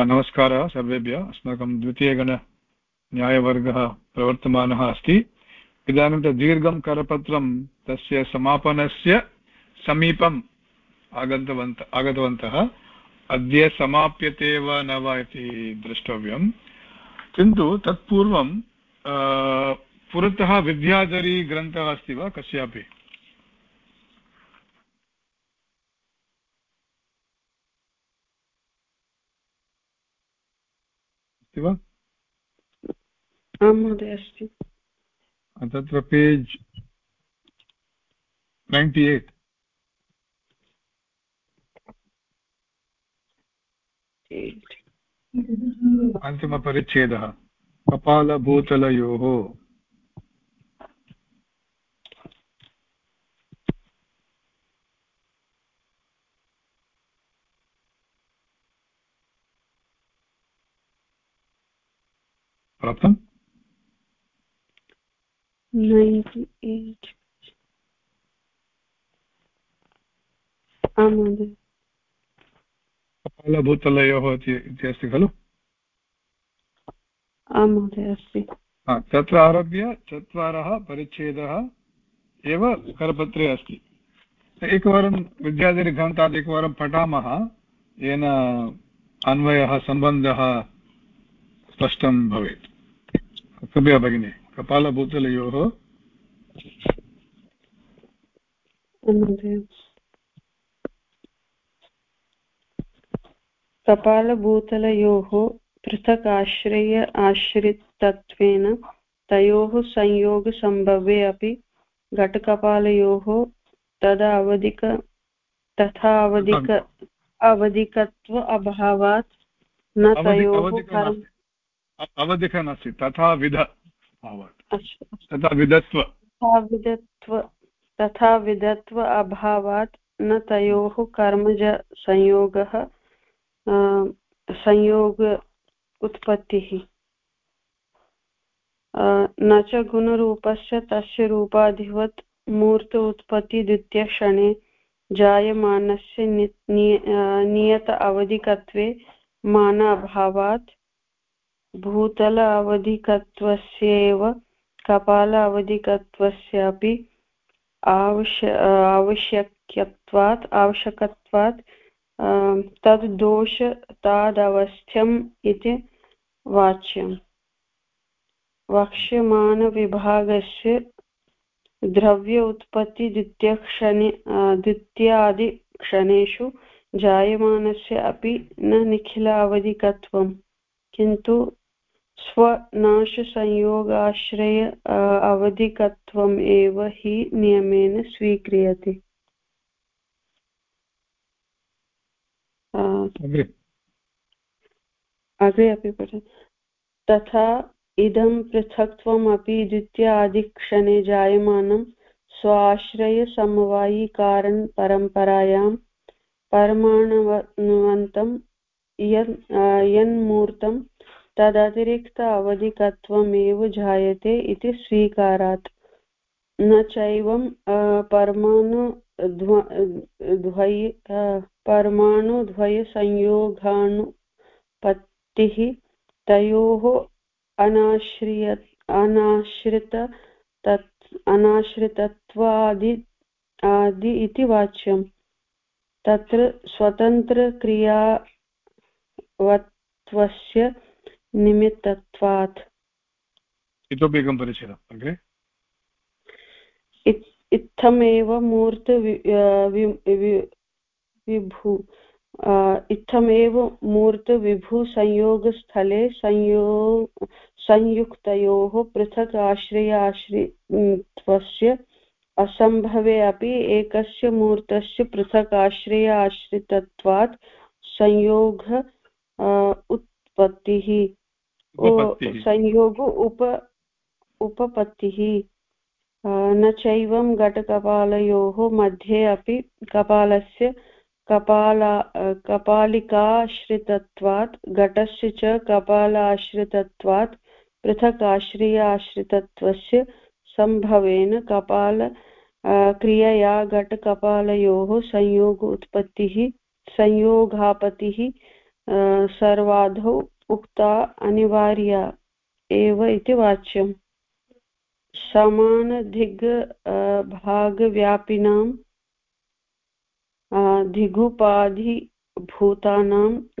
नमस्कारः सर्वेभ्यः। अस्माकं द्वितीयगणन्यायवर्गः प्रवर्तमानः अस्ति। इदानीं दीर्घं करपत्रं तस्य समापनस्य समीपम् आगतवन्त आगतवन्तः। अद्य समाप्यते वा न वा इति द्रष्टव्यं किन्तु तत्पूर्वं पुरतः विद्याधरी अस्ति वा? कस्यापि? अस्ति वा? आं महोदय अस्ति। तत्र पेज् नैण्टि एय्ट् अन्तिमपरिच्छेदः। कपालभूतलयोः। प्राप्तम् कपालभूतलयोः इति अस्ति खलु आं महोदय अस्ति तत्र आरभ्य चत्वारः परिच्छेदः एव करपत्रे अस्ति एकवारं विद्याधरीग्रन्थात् एकवारं पठामः येन अन्वयः सम्बन्धः स्पष्टं भवेत् कृपया भगिनि कपालभूतलयोः। कपालभूतलयोः पृथक् आश्रय आश्रितत्वेन तयोः संयोगसम्भवे अपि घटकपालयोः तदा अवधिक तथा अवधिक अवधिकत्व अभावात् न तयोः अवधिक नास्ति तथा विध तथा विधत्व। विधत्व तथा विधत्व अभावात् न तयोः कर्मज संयोगः संयोग उत्पत्तिः। न च गुणरूपस्य तस्य रूपाधिवत् मूर्त उत्पत्ति द्वितीयक्षणे जायमानस्य नियत अवधिकत्वे मान अभावात्। भूतल अवधिकत्वस्यैव कपाल अवधिकत्वस्यापि आवश्य, आवश्यक्यत्वात्, आवश्यकत्वात् तद् दोष तादवस्थ्यम् इति वाच्यम्। वक्ष्यमाणविभागस्य द्रव्य उत्पत्ति द्वितीयक्षणे द्वितीयादिक्षणेषु जायमानस्य अपि न निखिल अवधिकत्वम् किन्तु स्वनाशसंयोगाश्रय अवधिकत्वम् एव हि नियमेन स्वीक्रियते। अग्रे। अपि पठ तथा इदं पृथक्त्वमपि द्वितीयादिक्षणे जायमानं स्वाश्रयसमवायिकारणपरम्परायां परमाणुवन्तं यन्मूर्तं तदतिरिक्त अवधिकत्वमेव जायते इति स्वीकारात्। न चैवं परमाणुद्वय परमाणुद्वयसंयोगानुपत्तिः तयोः अनाश्रिय अनाश्रित तत्, अनाश्रितत्वादि, आदि इति वाच्यम्। तत्र स्वतन्त्रक्रियावत्वस्य निमित्तत्वात् इतोपि एकं परिचयः अग्रे? इत्थमेव मूर्त विभु इत्थमेव मूर्तविभुसंयोगस्थले संयो संयुक्तयोः पृथक् आश्रय आश्रित्वस्य असम्भवे अपि एकस्य मूर्तस्य पृथक् आश्रय आश्रितत्वात् संयोग उत्पत्तिः। संयोग उप, उपपत्तिः न चैवं घटकपालयोः मध्ये अपि कपालस्य कपाला कपालिकाश्रितत्वात्, घटस्य च कपालाश्रितत्वात् पृथक् आश्रय आश्रितत्वस्य सम्भवेन कपाल क्रियया घटकपालयोः संयोग उत्पत्तिः संयोगापतिः सर्वाधौ उक्ता अनिवार्या एव इति वाच्यम्। समानधिग् भागव्यापिनां धिगुपाधिभूतानां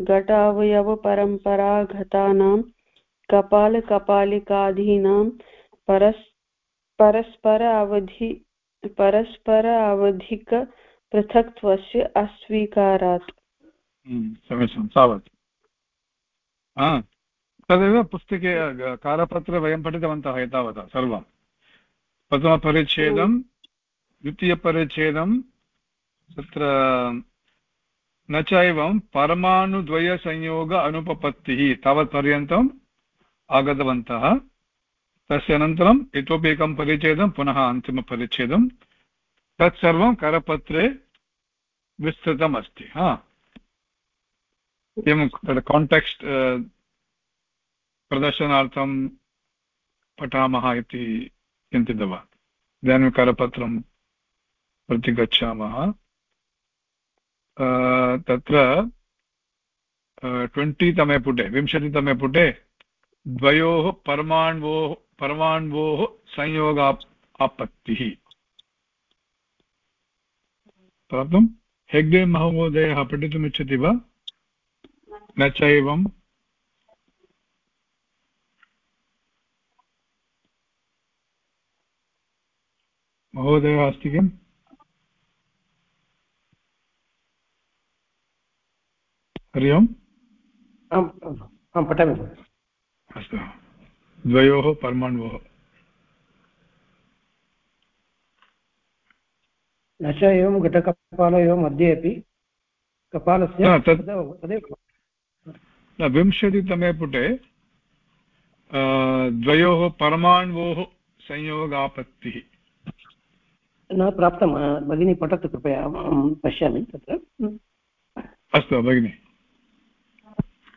घटावयवपरम्परागतानां कपालकपालिकादीनां परस् परस्पर अवधि परस्पर अवधिकपृथक्त्वस्य अस्वीकारात् समीचीनं तावत्। तदेव पुस्तके कारपत्रे वयं पठितवन्तः एतावता सर्वं प्रथमपरिच्छेदं द्वितीयपरिच्छेदं तत्र न च एवं परमाणुद्वयसंयोग अनुपपत्तिः तावत्पर्यन्तम् आगतवन्तः तस्य अनन्तरम् इतोपि एकं परिच्छेदं पुनः अन्तिमपरिच्छेदं तत्सर्वं करपत्रे विस्तृतम् अस्ति हा एवं तद् काण्टेक्स्ट् प्रदर्शनार्थं पठामः इति चिन्तितवान्। इदानीं करपत्रं प्रति गच्छामः। तत्र ट्वेण्टितमे पुटे, विंशतितमे पुटे, द्वयोः परमाण्वोः परमाण्वोः संयोगा आपत्तिः। प्राप्तं हेग्डे महोदयः पठितुमिच्छति वा? न चैवं महोदयः अस्ति किम्? हरि ओम्। आं पठामि। अस्तु। द्वयोः परमाणुवोः। न च एवं घटकपालयोः मध्ये अपि कपालस्य तदेव विंशतितमे पुटे द्वयोः परमाणुवोः संयोगापत्तिः। न प्राप्तं भगिनी पठतु कृपया अहं पश्यामि तत्र। अस्तु भगिनि।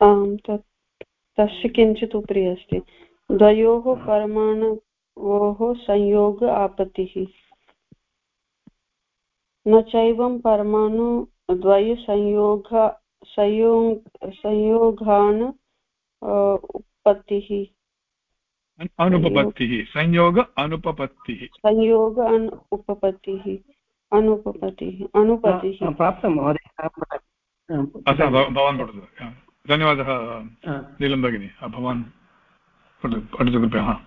आम् तत् तस्य किञ्चित् उपरि अस्ति। द्वयोः परमाणवोः संयोग आपत्तिः। न चैवं परमाणु द्वयसंयोग संयोगान् उत्पत्तिः अनुपपत्तिः। संयोग अनुपपत्तिः। संयोग उपपत्तिः। अनुपपत्तिः अनुपतिः। प्राप्तं महोदय। भवान् पठतु। धन्यवादः नीलं भगिनी। भवान् पठतु कृपया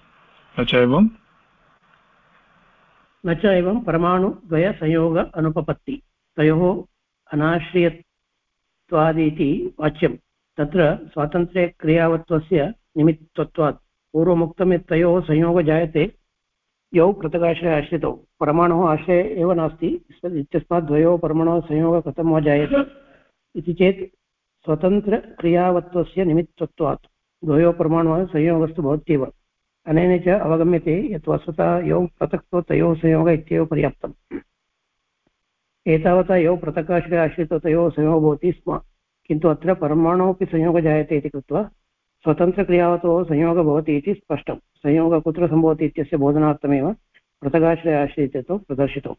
न च एवं। न च एवं परमाणुद्वयसंयोग अनुपपत्ति। तयोः अनाश्रियत्वादिति वाच्यं तत्र स्वातन्त्र्यक्रियावत्वस्य निमित्तत्वात् पूर्वमुक्तं यत् तयोः संयोगः जायते, यौ पृथगाश्रय आश्रितौ। परमाणुः आश्रये एव नास्ति इत्यस्मात् द्वयोः परमाणोः संयोगः कथं वा जायते? इति चेत् स्वतन्त्रक्रियावत्वस्य निमित्तत्वात् द्वयोः परमाणवः संयोगस्तु भवत्येव। अनेन च अवगम्यते यत् वस्तुतः यौ पृथक्तो तयोः संयोगः इत्येव पर्याप्तम्। एतावता यौ पृथकाश्रय आश्रितो तयोः संयोगः भवति स्म। किन्तु अत्र परमाणोः अपि संयोगः जायते इति कृत्वा स्वतन्त्रक्रियावतोः संयोगः भवति इति स्पष्टं। संयोगः कुत्र सम्भवति इत्यस्य बोधनार्थमेव पृथगाश्रय आश्रितो प्रदर्शितौ।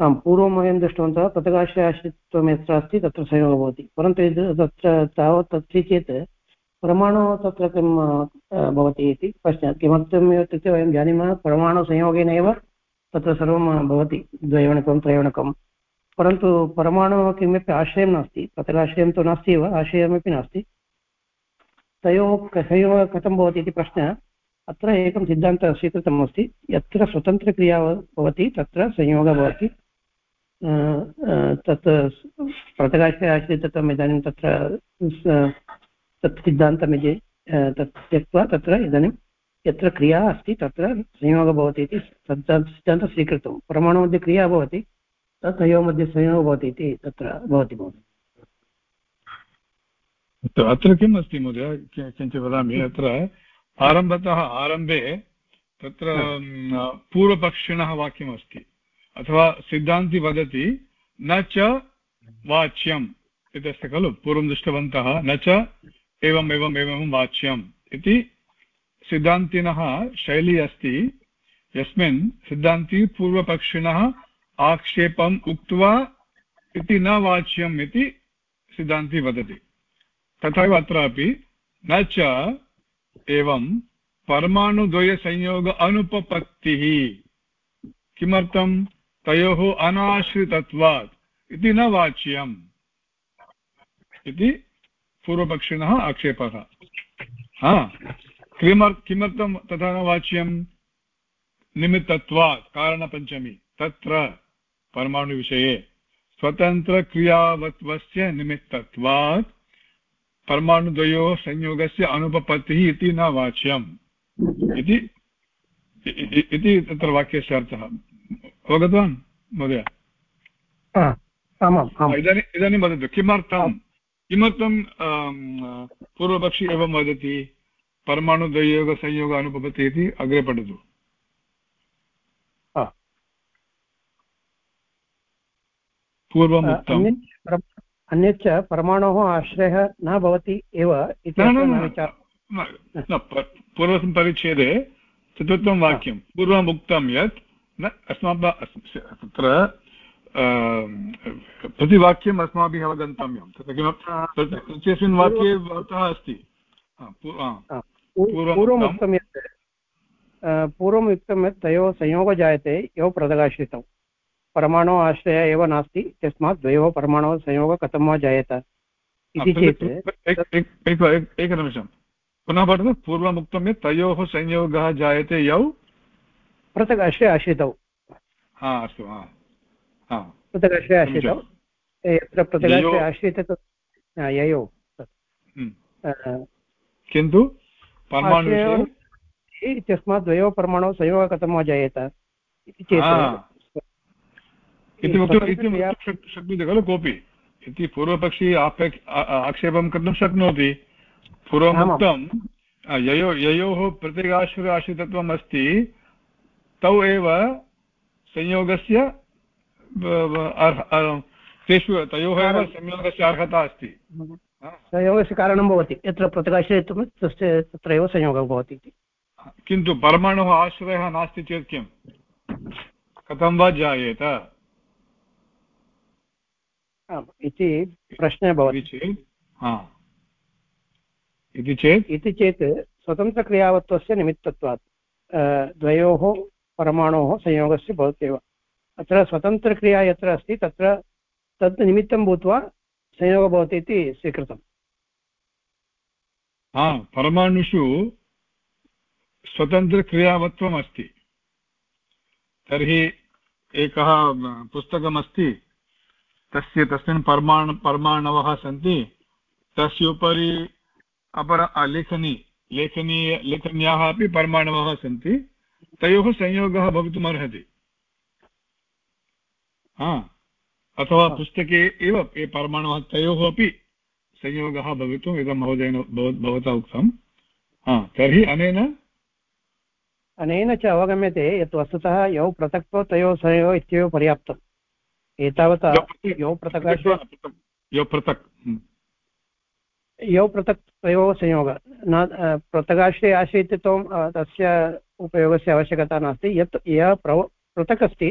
आम्, पूर्वं वयं दृष्टवन्तः पृथगाश्रय आश्रित्वं यत्र अस्ति तत्र संयोगः भवति। परन्तु तत्र तावत् अस्ति चेत् परमाणुः तत्र किं भवति इति पश्चात्। किमर्थम् इत्युक्ते वयं जानीमः परमाणुसंयोगेन एव तत्र सर्वं भवति। द्वयोणकं त्रयोणकं परन्तु परमाणुः किमपि आश्रयं नास्ति पत्रकाश्रयं तु नास्ति एव, आश्रयमपि नास्ति। तयोः संयोगः कथं भवति इति प्रश्नः अत्र एकं सिद्धान्तः स्वीकृतम् अस्ति। यत्र स्वतन्त्रक्रिया भवति, तत्र संयोगः भवति। तत् प्रतकाशे आश्रितम् इदानीं तत्र तत् सिद्धान्तमिति तत् त्यक्त्वा तत्र इदानीं यत्र क्रिया अस्ति, तत्र संयोगः भवति इति सिद्धान्तं स्वीकृतं परमाणुमध्ये क्रिया भवति। तत् तयोः मध्ये संयोगः भवति इति तत्र भवति महोदय। अत्र किम् अस्ति महोदय? किञ्चित् वदामि। अत्र आरम्भतः आरम्भे तत्र पूर्वपक्षिणः वाक्यमस्ति। अथवा सिद्धान्ति वदति न च वाच्यम् इति अस्ति खलु? पूर्वं दृष्टवन्तः न च एवम् एवम् एवं वाच्यम् इति सिद्धान्तिनः शैली अस्ति। यस्मिन् सिद्धान्ती पूर्वपक्षिणः आक्षेपम् उक्त्वा इति न वाच्यम् इति सिद्धान्ती वदति। तथैव अत्रापि न च एवं परमाणुद्वयसंयोग अनुपपत्तिः किमर्थं? तयोः अनाश्रितत्वात् इति न वाच्यम् इति पूर्वपक्षिणः आक्षेपः। किमर्, किमर्थं तथा न वाच्यं निमित्तत्वात्, कारणपञ्चमी, तत्र परमाणुविषये स्वतन्त्रक्रियावत्वस्य निमित्तत्वात् परमाणुद्वयोः संयोगस्य अनुपपत्तिः इति न वाच्यम्। इति इति तत्र वाक्यस्य अर्थः। अवगतवान् महोदय? इदानीम् इदानीं वदतु किमर्थं? किमर्थं पूर्वपक्षी एवं वदति? परमाणुद्वयोगसंयोग अनुपपत्ति इति अग्रे पठतु। पूर्वम् उक्तम्। अन्यच्च परमाणोः आश्रयः न भवति एव इति पूर्वस्मिन् परिच्छेदे चतुर्थं वाक्यं। पूर्वम् उक्तं यत् न अस्माभिः तत्र प्रतिवाक्यम् अस्माभिः अवगन्तव्यं। तत्र किमर्थं? वाक्ये अर्थः अस्ति। पूर्वम् उक्तं यत् पूर्वम् उक्तं यत् तयोः संयोगः जायते यौ पृथगाश्रितौ परमाणु आश्रय एव नास्ति तस्मात् द्वयोः परमाणोः संयोगः कथं वा जायेत? इति चेत् एकनिमिषं। पुनः पठतु पूर्वम् उक्तं यत् तयोः संयोगः जायते यौ। पृथक् आश्रय आश्रितौ। हा अस्तु पृथक् आश्रय आश्रितौ। यत्र पृथगाश्रय आश्रित ययोः। हम्म। किन्तु इत्यस्मात् द्वयोः परमाणोः संयोगः कथं वा जायेत? इति चेत् इति वक्तुं शक्नोति खलु कोऽपि? इति पूर्वपक्षी आपेक् आक्षेपं कर्तुं शक्नोति। पूर्वमुक्तं ययो ययोः प्रत्यगाश्र आश्रितत्वम् अस्ति तौ एव संयोगस्य तेषु तयोः एव संयोगस्य अर्हता अस्ति। संयोगस्य कारणं भवति। यत्र प्रत्यगाश्रयत्वं तस्य तत्र एव संयोगः भवति इति। किन्तु परमाणुः आश्रयः नास्ति चेत् किं कथं वा जायेत? इति प्रश्नः भवति। इति चेत् इति चेत्? स्वतन्त्रक्रियावत्वस्य निमित्तत्वात् द्वयोः परमाणोः संयोगस्य भवत्येव। अत्र स्वतन्त्रक्रिया यत्र अस्ति तत्र तत् निमित्तं भूत्वा संयोगः भवति इति स्वीकृतम्। हा परमाणुषु स्वतन्त्रक्रियावत्वम् अस्ति तर्हि एकः पुस्तकमस्ति। तस्य तस्मिन् परमाणु परमाणवः सन्ति। तस्य उपरि अपर लेखनी। लेखनीय लेखन्याः अपि परमाणवः सन्ति। तयोः संयोगः भवितुम् अर्हति हा। अथवा पुस्तके एव ये परमाणवः तयोः अपि संयोगः भवितुम् इदं महोदयेन भवता उक्तं। हा। तर्हि अनेन? अनेन च अवगम्यते यत् वस्तुतः यौ पृथक्त्व तयोः संयोगः इत्येव पर्याप्तम्। एतावता यौ पृथक् यौ पृथक् हम्म। यौ पृथक् तयोः संयोगः। न पृथगाश्रये आश्रयित्वं तस्य उपयोगस्य आवश्यकता नास्ति। यत् यः प्रव पृथक् अस्ति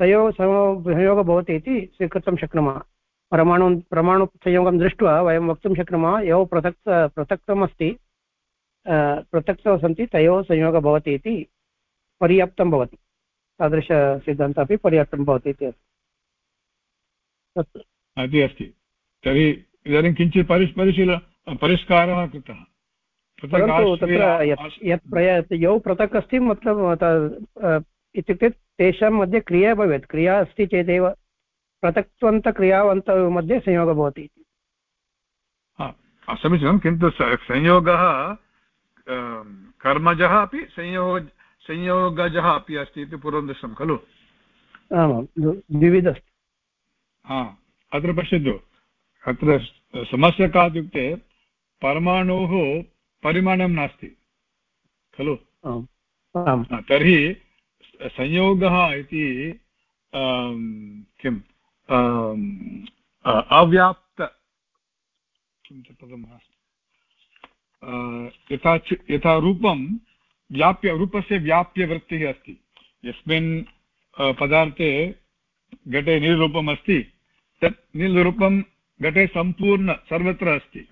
तयोः संयोगः भवति इति स्वीकर्तुं शक्नुमः। परमाणु परमाणुसंयोगं दृष्ट्वा वयं वक्तुं शक्नुमः यौ पृथक् पृथक्तम् अस्ति पृथक्तौ सन्ति तयोः संयोगः भवति इति पर्याप्तं भवति। तादृशसिद्धान्तः अपि पर्याप्तं भवति इति अस्ति। इति अस्ति तर्हि इदानीं किञ्चित् परिस् परिशील परिष्कारः कृतः परन्तु तत्र यत् प्रय यौ पृथक् अस्ति मतलब इत्युक्ते तेषां मध्ये क्रिया भवेत् क्रिया अस्ति चेदेव पृथक्त्वन्तक्रियावन्त मध्ये संयोगः भवति समीचीनं किन्तु संयोगः कर्मजः अपि संयोग संयोगजः अपि अस्ति इति पूर्वं दृष्टं खलु आमां द्विविध अस्ति हा अत्र पश्यतु। अत्र समस्या का इत्युक्ते परमाणोः परिमाणं नास्ति। खलु? तर्हि संयोगः इति किम्? अव्याप्त। किं पदम् यथा यथा रूपं व्याप्य रूपस्य व्याप्यवृत्तिः अस्ति। यस्मिन् पदार्थे घटे नीलरूपम् अस्ति तत् नीलरूपं घटे सम्पूर्ण, सर्वत्र अस्ति।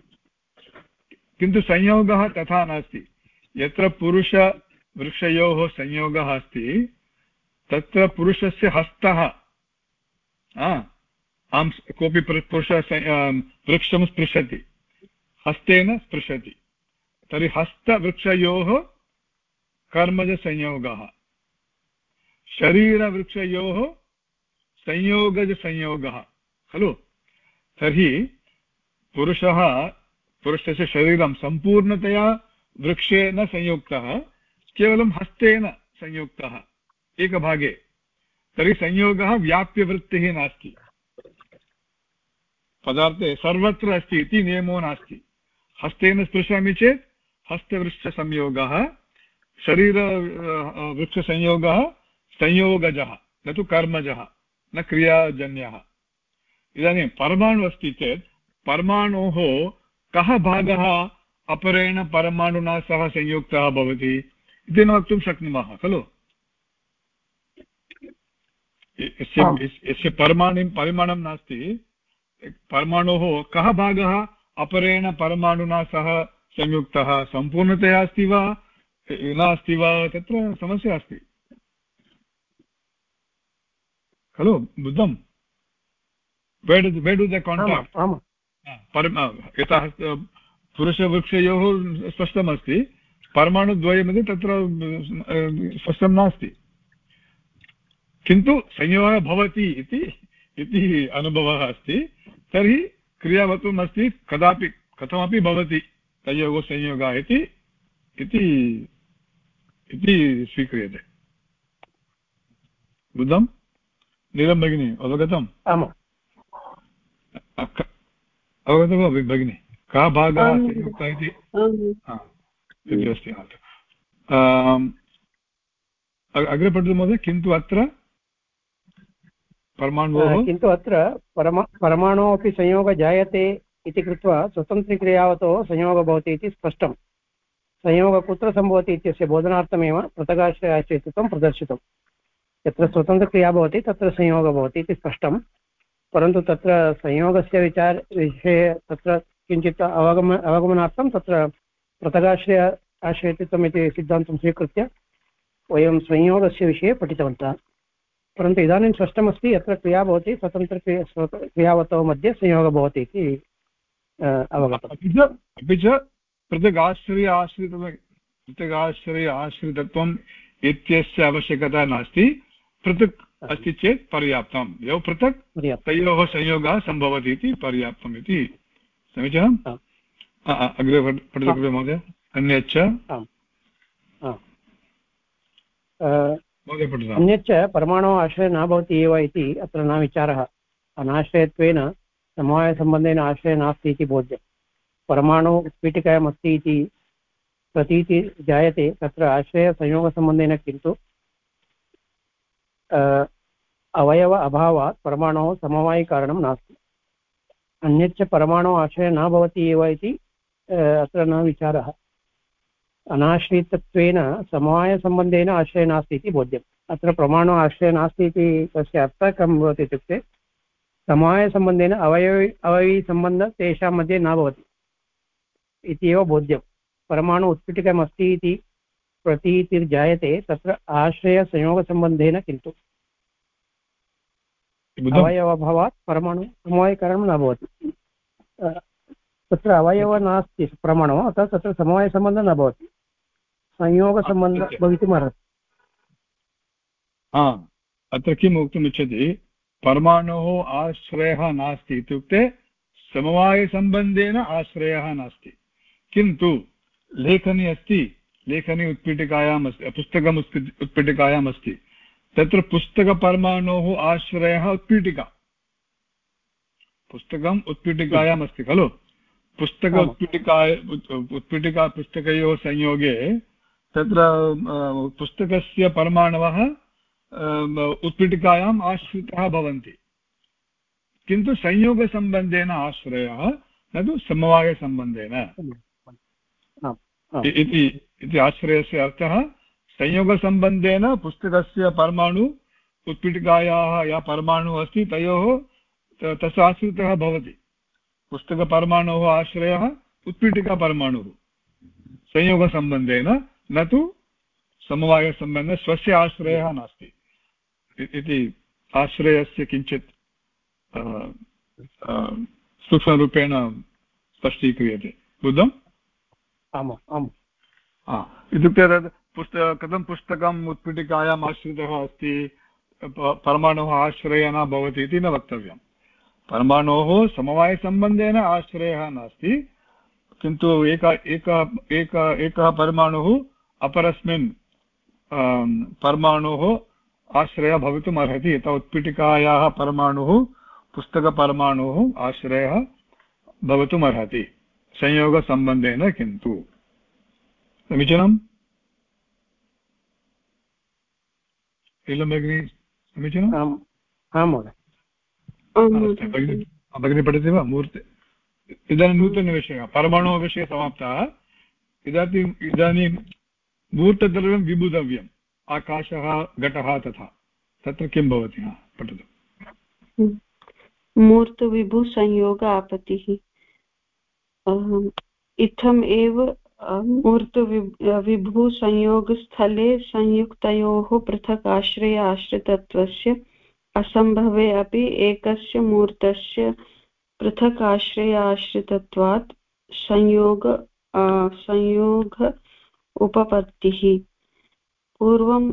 किन्तु संयोगः तथा नास्ति। यत्र पुरुषवृक्षयोः संयोगः अस्ति, तत्र पुरुषस्य हस्तः आं कोऽपि पुरुषः वृक्षं स्पृशति। हस्तेन स्पृशति। तर्हि हस्तवृक्षयोः कर्मजसंयोगः। शरीरवृक्षयोः संयोगजसंयोगः खलु? तर्हि पुरुषः, पुरुषस्य शरीरं सम्पूर्णतया वृक्षेण संयुक्तः, केवलं हस्तेन संयुक्तः, एकभागे। तर्हि संयोगः व्याप्यवृत्तिः नास्ति। पदार्थे सर्वत्र अस्ति इति नियमो नास्ति। हस्तेन स्पृशामि चेत् हस्तवृक्षसंयोगः, शरीर वृक्षसंयोगः संयोगजः, न तु कर्मजः। न क्रियाजन्यः। इदानीं परमाणु अस्ति चेत् परमाणोः कः भागः अपरेण परमाणुना सह संयुक्तः भवति इति न वक्तुं शक्नुमः खलु? यस्य परमाणु परिमाणं नास्ति परमाणोः कः भागः अपरेण परमाणुना सह संयुक्तः? सम्पूर्णतया अस्ति वा? नास्ति वा? तत्र समस्या अस्ति। खलु बुद्धं वेड् वेड् द काण्टाक्ट् यतः पुरुषवृक्षयोः स्पष्टमस्ति परमाणुद्वयमध्ये तत्र स्पष्टं नास्ति किन्तु संयोगः भवति इति इति अनुभवः अस्ति तर्हि क्रियावत्वम् अस्ति कदापि कथमपि भवति तयोः संयोगः इति इति स्वीक्रियते बुद्धं नीलं भगिनि अवगतम्? आमाम् अवगतं वा भगिनि? कः भागः संयुक्तः इति? अस्ति अग्रे पठतु महोदय किन्तु अत्र परमाणोः किन्तु अत्र परमा परमाणोः अपि संयोगः जायते इति कृत्वा स्वतन्त्रिक्रियावतोः संयोगः भवति इति स्पष्टं संयोगः कुत्र सम्भवति इत्यस्य बोधनार्थमेव पृथगाश्रयाश्रयित्वं प्रदर्शितम्। यत्र स्वतन्त्रक्रिया भवति, तत्र संयोगः भवति इति स्पष्टं। परन्तु तत्र संयोगस्य विचार, विषये तत्र किञ्चित् अवगम, अवगमनार्थं तत्र पृथगाश्रय आश्रयित्वम् इति सिद्धान्तं स्वीकृत्य वयं संयोगस्य विषये पठितवन्तः। परन्तु इदानीं स्पष्टमस्ति, यत्र क्रिया भवति स्वतन्त्रक्रिया क्रियावतौ मध्ये संयोगः भवति इति अवगतम् अपि च पृथगाश्रय आश्रित पृथगाश्रय आश्रितत्वम् इत्यस्य आवश्यकता नास्ति। पृथक् अस्ति। चेत् पर्याप्तं यौ पृथक् तयोः संयोगः सम्भवति इति पर्याप्तम् इति। समीचीनम्? अग्रे पठतु कृपया महोदय। अन्यच्च? अन्यच्च परमाणोः आश्रयः न भवति एव इति अत्र न विचारः। अनाश्रयत्वेन समवायसम्बन्धेन आश्रयः नास्ति इति बोध्यम्। परमाणु उत्पीठिकायाम् अस्ति इति प्रतीति जायते तत्र आश्रयसंयोगसम्बन्धेन किन्तु अवयव अभावात् परमाणोः समवायिकारणं नास्ति। अन्यच्च परमाणोः आश्रयः न भवति एव इति अत्र न विचारः। अनाश्रितत्वेन समवायसम्बन्धेन आश्रयः नास्ति इति बोध्यम्। अत्र प्रमाणो आश्रयः नास्ति इति तस्य अर्थः कं भवति इत्युक्ते, समवायसम्बन्धेन अवयवि, अवयवीसम्बन्धः तेषां मध्ये न भवति इति एव बोध्यं परमाणु उत्पीठिकमस्ति इति प्रतीतिर्जायते तत्र आश्रयसंयोगसम्बन्धेन किन्तु। अवयवभावात् परमाणु समवायकरणं न भवति। तत्र अवयवः नास्ति प्रमाणो अतः तत्र समवायसम्बन्धः न भवति। संयोगसम्बन्धः भवितुमर्हति। हा अत्र किम् वक्तुमिच्छति परमाणोः आश्रयः नास्ति इत्युक्ते समवायसम्बन्धेन आश्रयः नास्ति। किन्तु लेखनी अस्ति लेखनी उत्पीठिकायाम् अस्ति पुस्तकम् उत्पीठिकायाम् अस्ति। तत्र पुस्तकपरमाणोः आश्रयः उत्पीठिका। पुस्तकम् उत्पीठिकायाम् अस्ति खलु? पुस्तक उत्पीठिका उत्पीठिका पुस्तकयोः संयोगे तत्र पुस्तकस्य परमाणवः उत्पीठिकायाम् आश्रिताः भवन्ति। किन्तु संयोगसम्बन्धेन आश्रयः न तु समवायसम्बन्धेन। इति आश्रयस्य अर्थः, संयोगसम्बन्धेन पुस्तकस्य परमाणु, उत्पीठिकायाः या परमाणुः अस्ति, तयोः तस्य आश्रितः भवति। पुस्तकपरमाणोः आश्रयः, उत्पीठिकापरमाणुः। संयोगसम्बन्धेन, न तु समवायसम्बन्धेन स्वस्य आश्रयः नास्ति। इति आश्रयस्य किञ्चित् सूक्ष्मरूपेण स्पष्टीक्रियते। बुद्धम्? आमाम् आम् इत्युक्ते तत् पुस्तक कथं पुस्तकम् उत्पीठिकायाम् आश्रितः अस्ति? परमाणुः आश्रयः न भवति इति न वक्तव्यम्. परमाणोः समवायसम्बन्धेन आश्रयः नास्ति, किन्तु एक एक एक, एकः परमाणुः अपरस्मिन् परमाणोः आश्रयः भवितुम् अर्हति। यथा उत्पीठिकायाः परमाणुः, पुस्तकपरमाणुः आश्रयः भवितुम् अर्हति। संयोगसम्बन्धेन किन्तु। समीचीनम् शीलं भगिनी समीचीनम् आं महोदय भगिनी पठति वा मूर्ति इदानीं नूतनविषयः परमाणुः विषये समाप्तः इदानीम् इदानीं मूर्तद्रव्यं विबुधव्यम् आकाशः घटः तथा तत्र किं भवति पठतु मूर्तविभुसंयोग आपतिः इत्थम् एव मूर्तविभुसंयोगस्थले संयुक्तयोः पृथक् आश्रय आश्रितत्वस्य असम्भवे अपि एकस्य मूर्तस्य पृथक् आश्रय आश्रितत्वात् संयोग संयोग उपपत्तिः। पूर्वम्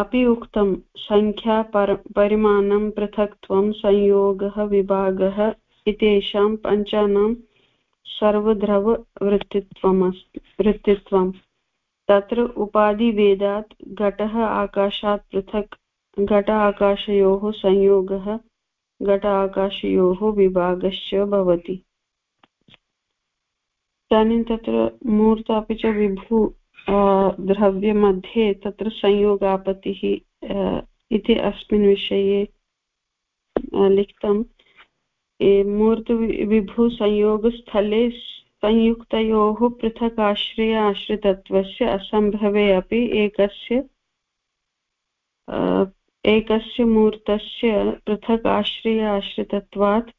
अपि उक्तं सङ्ख्या पर, परिमाणं पृथक्त्वं संयोगः विभागः इत्येषां पञ्चानां सर्वद्रववृत्तित्वम् अस्ति वृत्तित्वं तत्र उपाधिभेदात् घटः आकाशात् पृथक् घट आकाशयोः संयोगः घट आकाशयोः विभागश्च भवति। इदानीं तत्र मूर्त अपि च विभु द्रव्यमध्ये तत्र संयोगापतिः इति अस्मिन् विषये लिखितं मूर्तविभुसंयोगस्थले संयुक्तयोः पृथक् आश्रय आश्रितत्वस्य असम्भवे अपि एकस्य एकस्य मूर्तस्य पृथक् आश्रय आश्रितत्वात्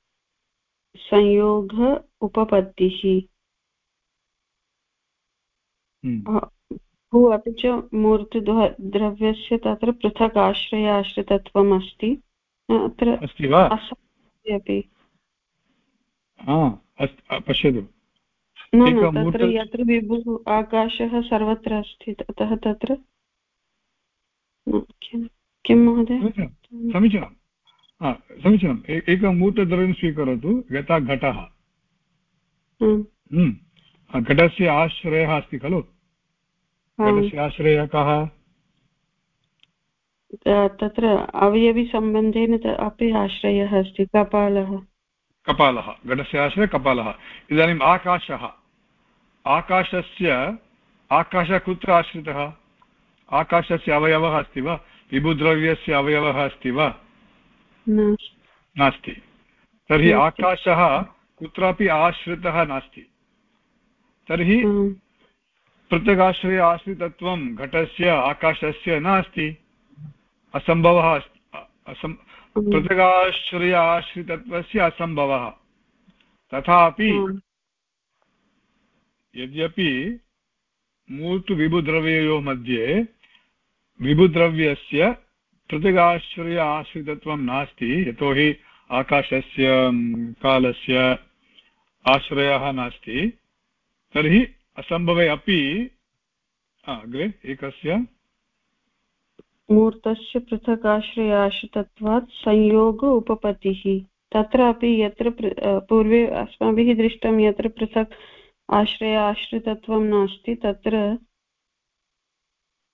संयोग उपपत्तिः हम्म। भू अपि च मूर्तिद्रव्यस्य तत्र पृथक् आश्रय आश्रितत्वम् अस्ति अत्र अस्ति वा? अपि। पश्यतु. तत्र यत्र विभुः आकाशः सर्वत्र अस्ति अतः तत्र किं महोदय? समीचीनं समीचीनम् एकं मूर्तद्रव्यं स्वीकरोतु यथा घटः। हम्म। घटस्य आश्रयः अस्ति खलु? घटस्य आश्रयः कः? तत्र अवयविसम्बन्धेन अपि आश्रयः अस्ति कपालः। कपालः घटस्य आश्रयः कपालः। इदानीम् आकाशः। आकाशस्य आकाशः कुत्र आश्रितः आकाशस्य अवयवः अस्ति वा? विभुद्रव्यस्य अवयवः अस्ति वा? नास्ति। तर्हि आकाशः कुत्रापि आश्रितः नास्ति। तर्हि पृथगाश्रय आश्रितत्वं घटस्य आकाशस्य नास्ति। असम्भवः अस्ति। पृथगाश्रय आश्रितत्वस्य असम्भवः। तथापि यद्यपि मूर्तुविभुद्रव्ययोः मध्ये विभुद्रव्यस्य पृथगाश्रय आश्रितत्वं नास्ति यतोहि आकाशस्य कालस्य आश्रयः नास्ति तर्हि असम्भवे अपि अग्रे एकस्य मूर्तस्य पृथक् आश्रयाश्रितत्वात् संयोग उपपत्तिः। तत्रापि यत्र पूर्वे अस्माभिः दृष्टं यत्र पृथक् आश्रय आश्रितत्वं नास्ति, तत्र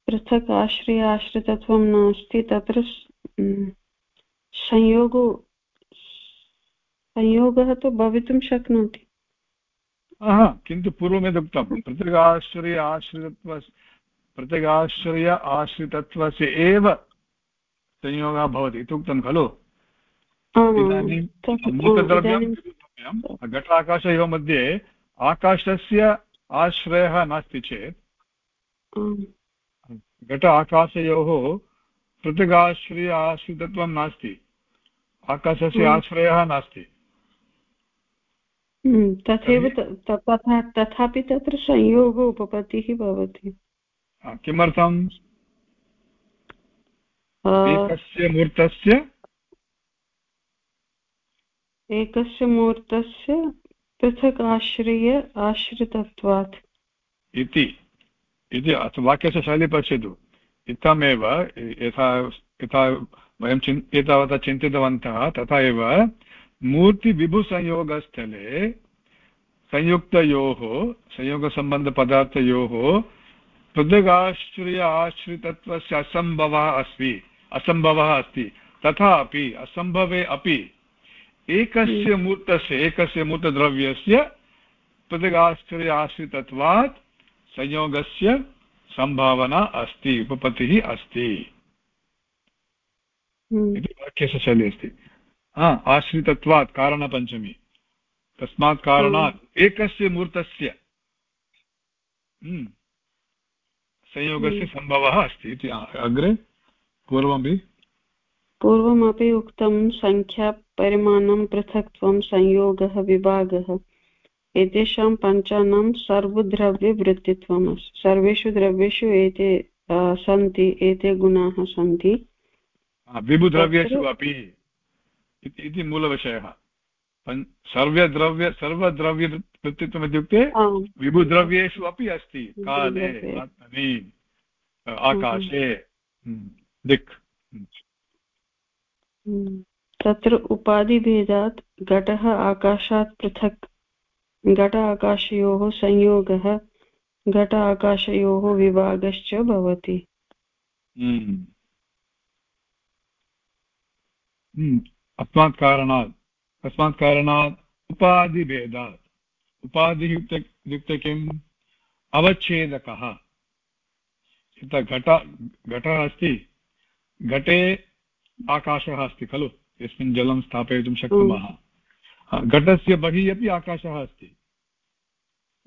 पृथक् आश्रय आश्रितत्वं नास्ति, तत्र संयोगो, संयोगः तु भवितुं शक्नोति। किन्तु पूर्वमेदुक्तं पृथगाश्रय आश्रितत्व प्रत्यगाश्रय आश्रितत्वस्य एव संयोगः भवति। इत्युक्तं खलु? इदानीं मूतद्रव्यं घट आकाशयोः मध्ये आकाशस्य आश्रयः नास्ति चेत् घट आकाशयोः पृथगाश्रय आश्रितत्वं नास्ति। आकाशस्य आश्रयः नास्ति। हम्म, तथैव तथा तथापि तत्र संयोग उपपत्तिः भवति। किमर्थम् एकस्य मूर्तस्य? एकस्य मूर्तस्य पृथक् आश्रय आश्रितत्वात्। इति इति वाक्यस्य शैली पश्यतु। इत्थमेव यथा यथा वयं चिन् एतावता चिन्तितवन्तः तथा एव मूर्तिविभुसंयोगस्थले संयुक्तयोः संयोगसम्बन्धपदार्थयोः पृथगाश्रय आश्रितत्वस्य असम्भवः अस्ति असम्भवः अस्ति तथापि असम्भवे अपि एकस्य हम्म। मूर्तस्य एकस्य मूर्तद्रव्यस्य पृथगाश्रय आश्रितत्वात् संयोगस्य सम्भावना अस्ति उपपत्तिः अस्ति हम्म। इति वाक्यस्य शैली अस्ति हा आश्रितत्वात् कारणपञ्चमी तस्मात् कारणात् हम्म। एकस्य मूर्तस्य संयोगस्य सम्भवः अस्ति इति अग्रे पूर्वमपि पूर्वमपि उक्तं सङ्ख्या परिमाणं पृथक्त्वं संयोगः विभागः। एतेषां पञ्चानां सर्वद्रव्यवृत्तित्वम् अस्ति सर्वेषु द्रव्येषु एते सन्ति एते गुणाः सन्ति। विभुद्रव्येषु अपि इति मूलविषयः। सर्वद्रव्य सर्वद्रव्यवृत्तित्वम् इत्युक्ते विभुद्रव्येषु अपि अस्ति काले आत्मनि आकाशे हम्म, दिक्। हम्म, तत्र उपाधिभेदात् घटः आकाशात् पृथक् घट आकाशयोः संयोगः घट आकाशयोः विभागश्च भवति। हम्म। अस्मात् कारणात्। तस्मात् कारणात् उपाधिभेदात्। उपाधिः इत्युक्ते किम्? अवच्छेदकः। यथा घट घटः अस्ति। घटे आकाशः अस्ति खलु? यस्मिन् जलं स्थापयितुं शक्नुमः। घटस्य बहिः अपि आकाशः अस्ति।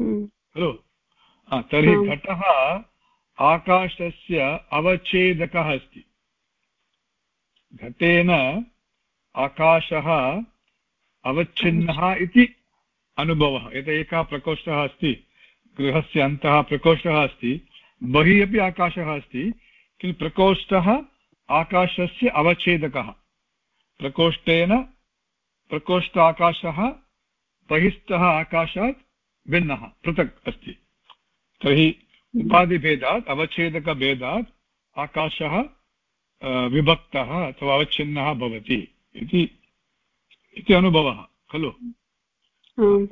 हम्म। खलु? तर्हि घटः आकाशस्य अवच्छेदकः अस्ति। घटेन आकाशः अवच्छिन्नः इति अनुभवः। यत् एकः प्रकोष्ठः अस्ति, गृहस्य अन्तः प्रकोष्ठः अस्ति, बहिः अपि आकाशः अस्ति किन्तु प्रकोष्ठः आकाशस्य अवच्छेदकः। प्रकोष्ठेन प्रकोष्ठ आकाशः बहिस्थः आकाशात् भिन्नः, पृथक् अस्ति। तर्हि उपाधिभेदात्, अवच्छेदकभेदात् आकाशः विभक्तः अथवा अवच्छिन्नः भवति इति इति अनुभवः खलु?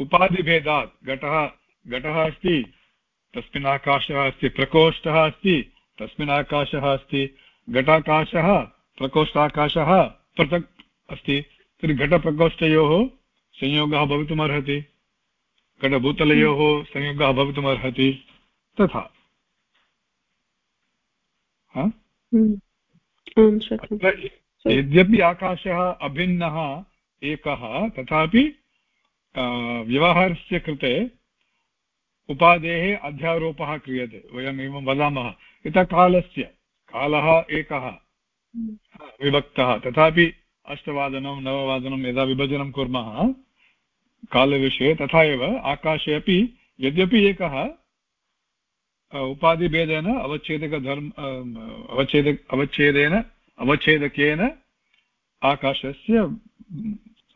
उपाधिभेदात् घटः घटः अस्ति तस्मिन् आकाशः अस्ति प्रकोष्ठः अस्ति तस्मिन् आकाशः अस्ति घटाकाशः प्रकोष्ठाकाशः पृथक् अस्ति। तर्हि घटप्रकोष्ठयोः संयोगः भवितुमर्हति। घटभूतलयोः संयोगः भवितुमर्हति तथा। यद्यपि आकाशः अभिन्नः एकः तथापि व्यवहारस्य कृते उपादेः अध्यारोपः क्रियते वयम् एवं वदामः। यथा कालस्य कालः एकः विभक्तः। तथापि अष्टवादनं नववादनं यदा विभजनं कुर्मः कालविषये तथा एव आकाशे अपि यद्यपि एकः उपाधिभेदेन अवच्छेदकधर्म अवच्छेद अवच्छेदेन अवच्छेदकेन आकाशस्य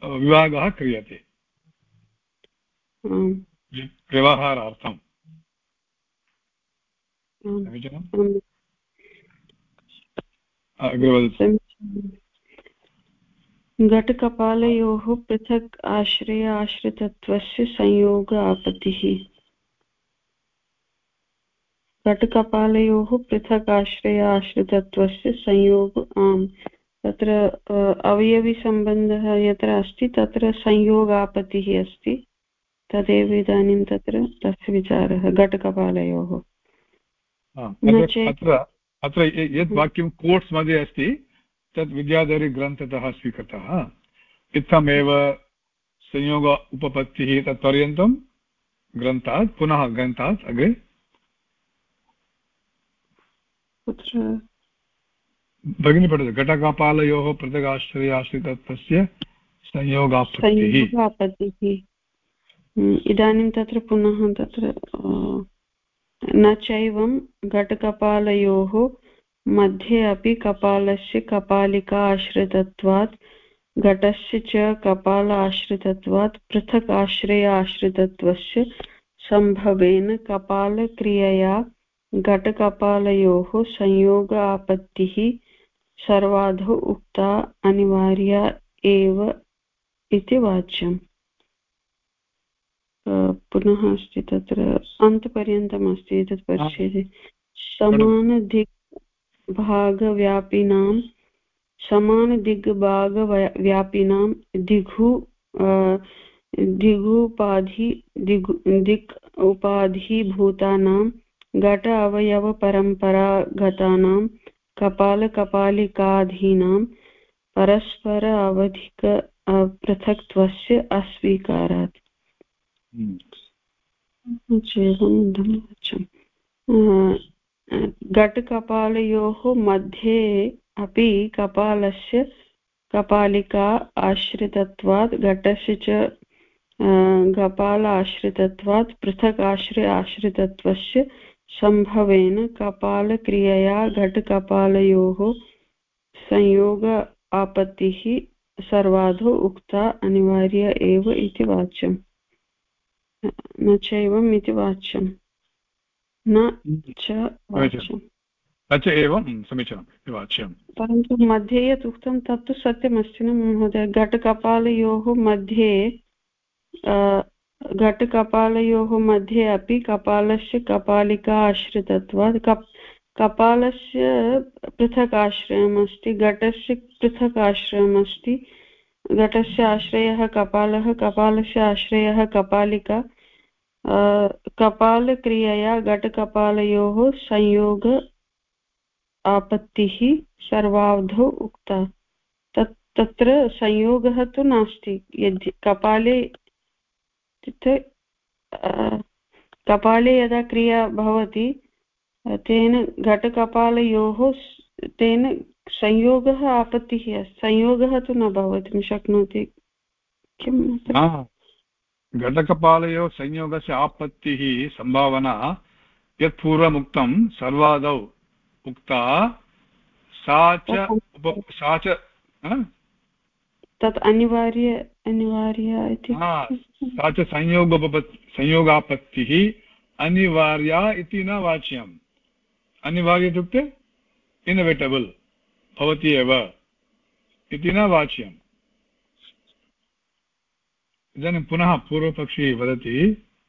विभागः क्रियते। व्यवहारार्थम् समीचीनम् घटकपालयोः पृथक् आश्रय आश्रितत्वस्य संयोग आपतिः। घटकपालयोः पृथक् आश्रय आश्रितत्वस्य संयोग आम्। तत्र अवयविसम्बन्धः यत्र अस्ति तत्र संयोगापतिः अस्ति। तदेव इदानीं तत्र तस्य विचारः घटकपालयोः। अत्र यत् वाक्यं कोट्स् मध्ये अस्ति तत् विद्याधरीग्रन्थतः स्वीकृतः। इत्थमेव संयोग उपपत्तिः तत्पर्यन्तं ग्रन्थात् पुनः ग्रन्थात् अग्रे। कुत्र भगिनी पठतु घटकपालयोः पृथगाश्रयाश्रितत्वस्य संयोगापत्तिः इदानीं तत्र पुनः तत्र न चैवं घटकपालयोः मध्ये अपि कपालस्य कपालिका आश्रितत्वात् घटस्य च कपाल आश्रितत्वात् पृथक् आश्रय आश्रितत्वस्य सम्भवेन कपालक्रियया घटकपालयोः संयोग आपत्तिः सर्वाधौ उक्ता अनिवार्या एव इति वाच्यम्। पुनः अस्ति तत्र, अन्तपर्यन्तम् अस्ति एतत् पश्यति समानदिग्भागव्यापिनां समानदिग्भागव्यापिनां दिघु दिगुपाधि, दिगु दिक् उपाधिभूतानां घट अवयवपरम्परागतानां कपालकपालिकाधीनां परस्पर अवधिक पृथक्त्वस्य अस्वीकारात्। घटकपालयोः मध्ये अपि कपालस्य कपालिका आश्रितत्वात् घटस्य च कपाल आश्रितत्वात् पृथक् आश्रय आश्रितत्वस्य सम्भवेन कपालक्रियया घटकपालयोः संयोग आपत्तिः सर्वाधो उक्ता अनिवार्य एव इति वाच्यम्। न चैवम् इति वाच्यम्। न च वाच्यम्। न च एवं समीचीनं वाच्यं परन्तु मध्ये यत् उक्तं तत्तु सत्यमस्ति न महोदय। घटकपालयोः मध्ये घटकपालयोः मध्ये अपि कपालस्य कपालिका आश्रितत्वात् कप्, कपालस्य पृथक् आश्रयमस्ति घटस्य पृथक् आश्रयमस्ति घटस्य आश्रयः कपालः, कपालस्य आश्रयः कपालिका कपालक्रियया घटकपालयोः संयोग आपत्तिः सर्वावधौ उक्ता। तत्, तत्र संयोगः तु नास्ति। यदि कपाले इत्युक्ते कपाले यदा क्रिया भवति तेन घटकपालयोः तेन संयोगः आपत्तिः संयोगः तु न भवितुं शक्नोति। किं? घटकपालयोः संयोगस्य आपत्तिः सम्भावना यत् पूर्वमुक्तं सर्वादौ उक्ता सा च सा च तत् अनिवार्य अनिवार्य इति? सा च संयोग संयोगापत्तिः अनिवार्या इति न वाच्यम्। अनिवार्य इत्युक्ते इनोवेटबल् भवति एव इति न वाच्यम्। इदानीं पुनः पूर्वपक्षी वदति,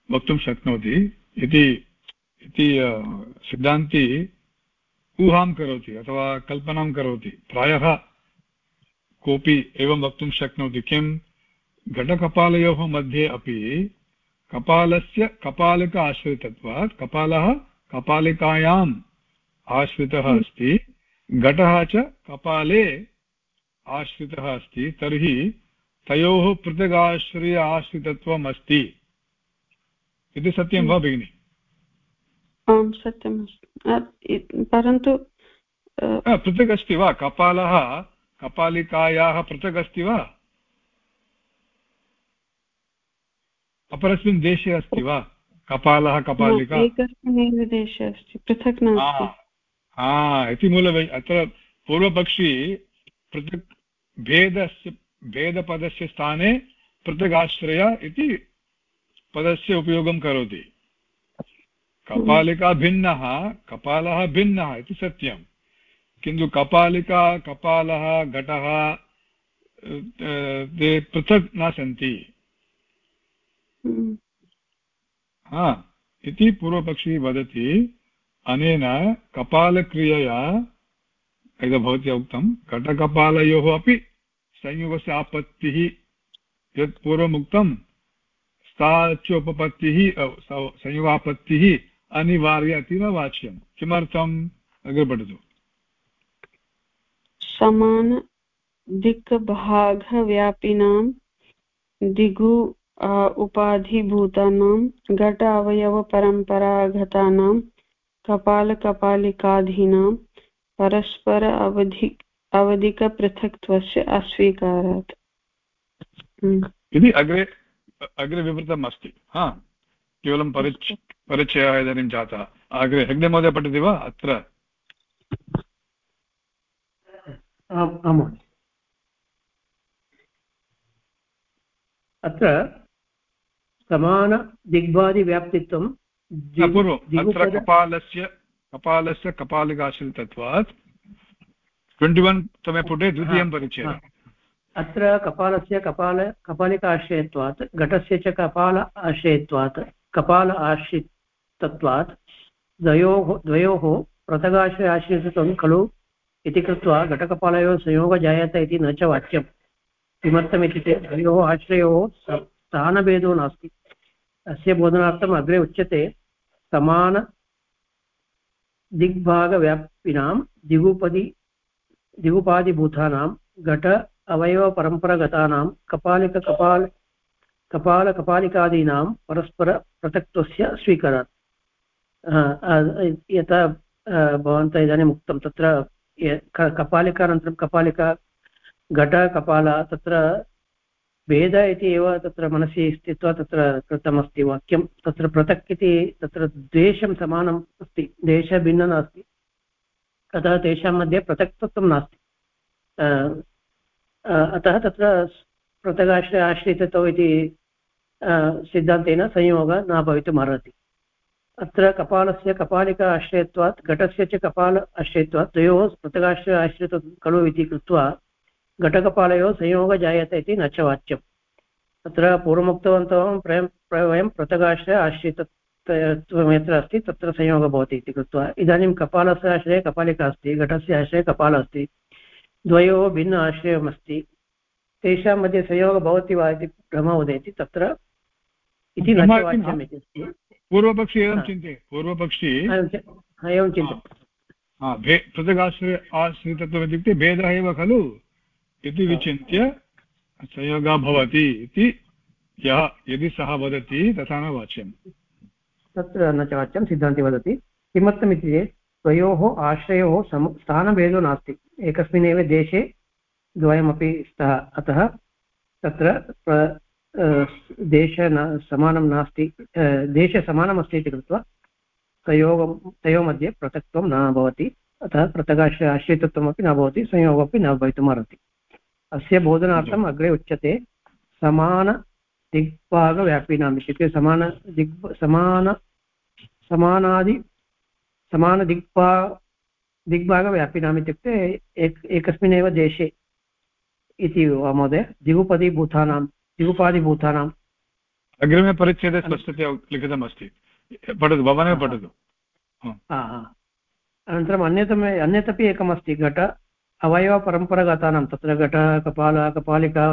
वक्तुं शक्नोति इति इति सिद्धान्ती, ऊहां करोति अथवा कल्पनां करोति, प्रायः कोऽपि एवं वक्तुं शक्नोति किं घटकपालयोः मध्ये अपि कपालस्य कपालिक आश्रितत्वात् कपालः कपालिकायाम् आश्रितः हम्म। अस्ति घटः च कपाले आश्रितः अस्ति तर्हि तयोः पृथगाश्रय आश्रितत्वम् अस्ति। इति सत्यं वा भगिनि? आं सत्यम् परन्तु पृथक् अस्ति वा? कपालः कपालिकायाः पृथक् अस्ति वा? अपरस्मिन् देशे अस्ति वा? कपालः कपालिका? एकस्मिन्नेव देशे अस्ति पृथक् नास्ति। हा इति मूलवै अत्र पूर्वपक्षी पृथक् भेदस्य भेदपदस्य स्थाने पृथगाश्रय इति पदस्य उपयोगं करोति। कपालिका भिन्नः कपालः भिन्नः इति सत्यं किन्तु कपालिका कपालः घटः ते पृथक् न सन्ति। हा इति पूर्वपक्षी वदति अनेन कपालक्रियया यदा भवत्या उक्तं घटकपालयोः अपि संयोगस्य आपत्तिः यत् पूर्वमुक्तं सा चोपपत्तिः संयोगापत्तिः अनिवार्य न वाच्यं। किमर्थम्? अग्रे पठतु। समान दिक्भागव्यापिनां दिगु उपाधिभूतानां घट अवयवपरम्परागतानां कपालकपालिकाधीनां परस्पर अवधि अवधिकपृथक्त्वस्य अस्वीकारात्। हम्म। इति अग्रे अग्रे विवृतम् अस्ति हा केवलं परिच परिचयः इदानीं जातः। अग्रे हेग्डे महोदय पठति वा? अत्र। अत्र समानदिग्बादिव्याप्तित्वं पूर्वम् अत्र कपालस्य कपालस्य कपालिकाश्रितत्वात् ट्वेण्टि वन् तमे पुटे द्वितीयं परिचयः। अत्र कपालस्य कपाल कपालिका आश्रयत्वात् घटस्य च कपाल आश्रयत्वात् कपाल आश्रितत्वात् द्वयोः द्वयोः पृथगाश्रय आश्रितत्वं खलु इति कृत्वा घटकपालयोः संयोगः जायते इति न च वाच्यम्। किमर्थमिति चेत् द्वयोः आश्रयोः स्थानभेदो नास्ति। अस्य बोधनार्थम् अग्रे उच्यते। समान दिग्भागव्यापिनां दिगुपदि दिगुपादिभूतानां घट अवयवपरम्परगतानां कपालिककपाल कपालकपालिकादीनां परस्परपृथक्त्वस्य स्वीकरात्। यथा भवन्तः इदानीम् उक्तं तत्र कपालिकानन्तरं कपालिका घटकपाल तत्र भेद इति एव तत्र मनसि स्थित्वा तत्र कृतमस्ति वाक्यं। तत्र पृथक् इति तत्र द्वेषं समानम् अस्ति देशः नास्ति। अतः तेषां मध्ये पृथक्तत्वं नास्ति। अतः तत्र पृथगाश्रय आश्रितत्वम् इति सिद्धान्तेन संयोगः न भवितुम् अर्हति। अत्र कपालस्य कपालिका आश्रयत्वात् घटस्य च कपाल आश्रयत्वात् द्वयोः पृथगाश्रय आश्रितं खलु इति कृत्वा घटकपालयोः संयोगः जायते इति न च वाच्यम् तत्र पूर्वमुक्तवन्तः वयं पृथगाश्रय आश्रितत्वं यत्र अस्ति तत्र संयोगः भवति इति कृत्वा। इदानीं कपालस्य आश्रये कपालिका अस्ति घटस्य आश्रये कपालः अस्ति द्वयोः भिन्न आश्रयमस्ति तेषां मध्ये संयोगः भवति वा इति भ्रमः उदेति तत्र इति न च वाच्यम् पूर्वपक्षी एवं चिन्तये पूर्वपक्षी एवं चिन्त्य पृथगाश्रय आश्रितत्वम् इत्युक्ते भेदः एव खलु इति विचिन्त्य संयोगः भवति इति यः यदि सः वदति तथा न वाच्यम्। तत्र न च वाच्यं सिद्धान्ति वदति। किमर्थमिति चेत् द्वयोः आश्रयोः सम स्थानभेदो नास्ति। एकस्मिन्नेव देशे द्वयमपि स्तः। अतः तत्र देश न समानं नास्ति देशसमानमस्ति इति कृत्वा तयोः तयोः मध्ये पृथक्त्वं न भवति अतः पृथगाश्रय आश्रितत्वमपि न भवति संयोगमपि न भवितुमर्हति। अस्य बोधनार्थम् अग्रे उच्यते समान दिग्भागव्यापिनाम् इत्युक्ते समान दिग् समान समानादि समानदिग्भा दिग्भागव्यापिनाम् इत्युक्ते एक एकस्मिन्नेव देशे इति वा महोदय दिगुपदीभूतानां दिगुपादिभूतानाम् अग्रिमे परिच्छेदे स्पष्टतया लिखितमस्ति। पठतु भवानेव पठतु। अनन्तरम् अन्यतमे अन्यत् अपि एकमस्ति घट। अवयवपरम्परागतानां तत्र घट कपाल कपालिका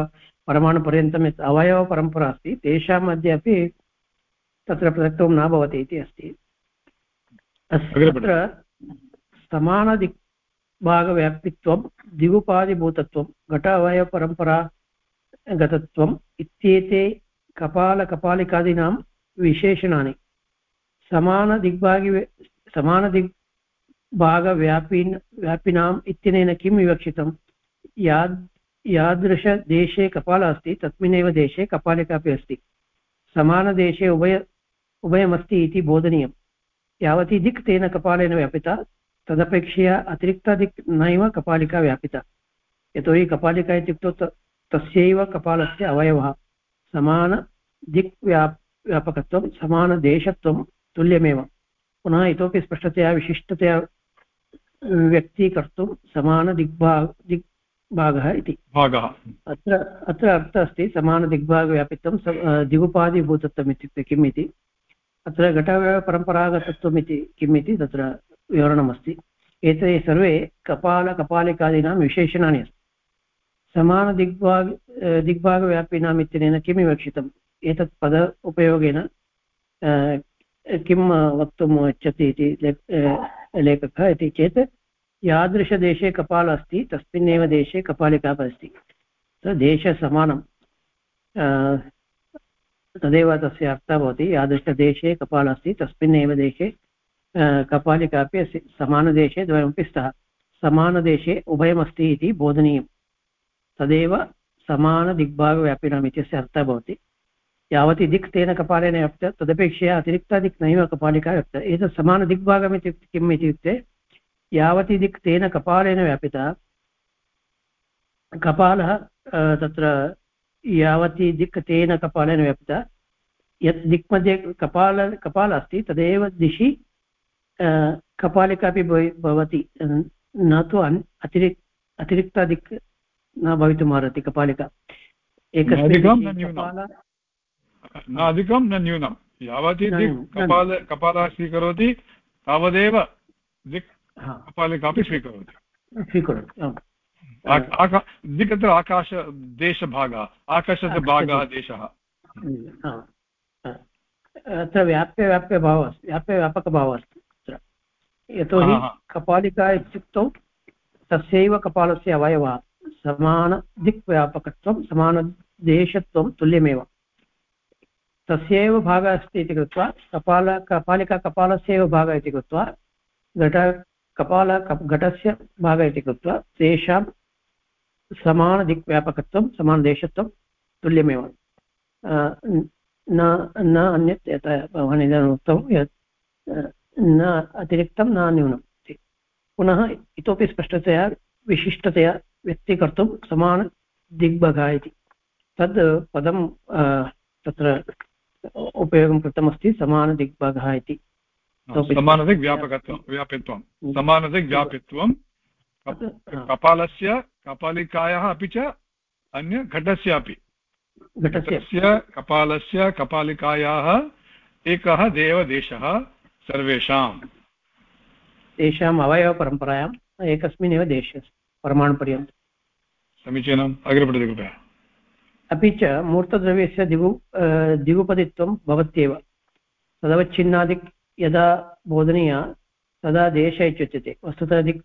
परमाणुपर्यन्तं यत् अवयवपरम्परा अस्ति तेषां मध्ये अपि तत्र पृथक्त्वं न भवति इति अस्ति। तत्र समानदिग्भागव्याप्तित्वं द्विगुपादिभूतत्वं घट अवयवपरम्परा गतत्वम् इत्येते कपालकपालिकादीनां विशेषणानि। समानदिग्भागि समानदिग् भागव्यापिन् व्यापिनाम् इत्यनेन किं विवक्षितं याद् यादृशदेशे कपालः अस्ति, तस्मिन्नेव देशे कपालिका अपि अस्ति। समानदेशे उभय उभयमस्ति इति बोधनीयं यावती दिक् तेन कपालेन व्यापिता, तदपेक्षया अतिरिक्ता दिक् नैव कपालिका व्यापिता। यतोहि कपालिका इत्युक्तौ तस्यैव कपालस्य अवयवः। समानदिक् व्याप् व्यापकत्वं समानदेशत्वं तुल्यमेव। पुनः इतोपि स्पष्टतया विशिष्टतया व्यक्तीकर्तुं समानदिग्भाग दिग्भागः इति। भागः। अत्र अत्र अर्थः अस्ति समानदिग्भागव्यापित्वं दिगुपादिभूतत्वम् इत्युक्ते किम् इति। अत्र घटपरम्परागतत्वम् इति किम् इति तत्र विवरणमस्ति। एते सर्वे कपालकपालिकादीनां विशेषणानि अस्ति। समानदिग्भाग दिग्भागव्यापिनाम् इत्यनेन किं विवक्षितम् एतत् पद उपयोगेन किं वक्तुम् इच्छति इति लेखकः इति चेत् यादृशदेशे कपाल अस्ति तस्मिन्नेव देशे कपालिका अस्ति देशसमानं तदेव तस्य अर्थः भवति यादृशदेशे कपाल अस्ति तस्मिन्नेव देशे कपालिका अपि अस्ति समानदेशे द्वयमपि स्तः समानदेशे उभयमस्ति इति बोधनीयं तदेव समानदिग्भागव्यापिनाम् इत्यस्य अर्थः भवति यावति दिक् तेन कपालेन व्यक्त तदपेक्षया अतिरिक्तादिक् नैव कपालिका व्यक्त एतत् समानदिग्भागम् इत्युक्ते किम् इत्युक्ते यावति दिक् तेन कपालेन व्यापिता कपालः तत्र यावति दिक् तेन कपालेन व्यापिता यत् दिक् मध्ये कपाल कपाल अस्ति तदेव दिशि कपालिका अपि भवति न तु अतिरिक् अतिरिक्ता दिक् न भवितुमर्हति कपालिका। एकस्मिन् न अधिकं न न्यूनं। यावत् कपाल कपालः स्वीकरोति तावदेव दिक् कपालिका अपि स्वीकरोति। स्वीकरोति दिक् अत्र आकाश देशभागः। आकाशस्य भागः देशः। अत्र व्याप्यव्याप्यभावः अस्ति। व्याप्यव्यापकभावः अस्ति अत्र। यतोहि कपालिका इत्युक्तौ तस्यैव कपालस्य अवयवः। समानदिक्व्यापकत्वं समानदेशत्वं तुल्यमेव। तस्यैव भागः अस्ति इति कृत्वा, कपाल, कपालिका कपालस्य एव भागः इति कृत्वा, घट, कपाल घटस्य भागः इति कृत्वा, तेषां समानदिक्व्यापकत्वं समानदेशत्वं तुल्यमेव। न न अन्यत् यथा भवान् उक्तं यत् न अतिरिक्तं न न्यूनम् पुनः इतोपि स्पष्टतया, विशिष्टतया व्यक्तीकर्तुं समानदिग्भगः इति। तद् पदं तत्र उपयोगं कृतमस्ति समानदिग्भागः इति। समानदिग्व्यापकत्वं व्यापित्वं। समानदिग्व्यापित्वं कपालस्य कपालिकायाः अपि च अन्य घटस्यापि घटस्य। कपालस्य कपालिकायाः एकः देवदेशः सर्वेषाम्। तेषाम् अवयवपरम्परायाम् एकस्मिन्नेव देशे परमाणुपर्यन्तं। समीचीनम्। अग्रे पठति कृपया अपि च मूर्तद्रव्यस्य दिगु दिगुपदित्वं भवत्येव। तदवच्छिन्नादिक् यदा बोधनीया तदा देश इत्युच्यते। वस्तुतः दिक्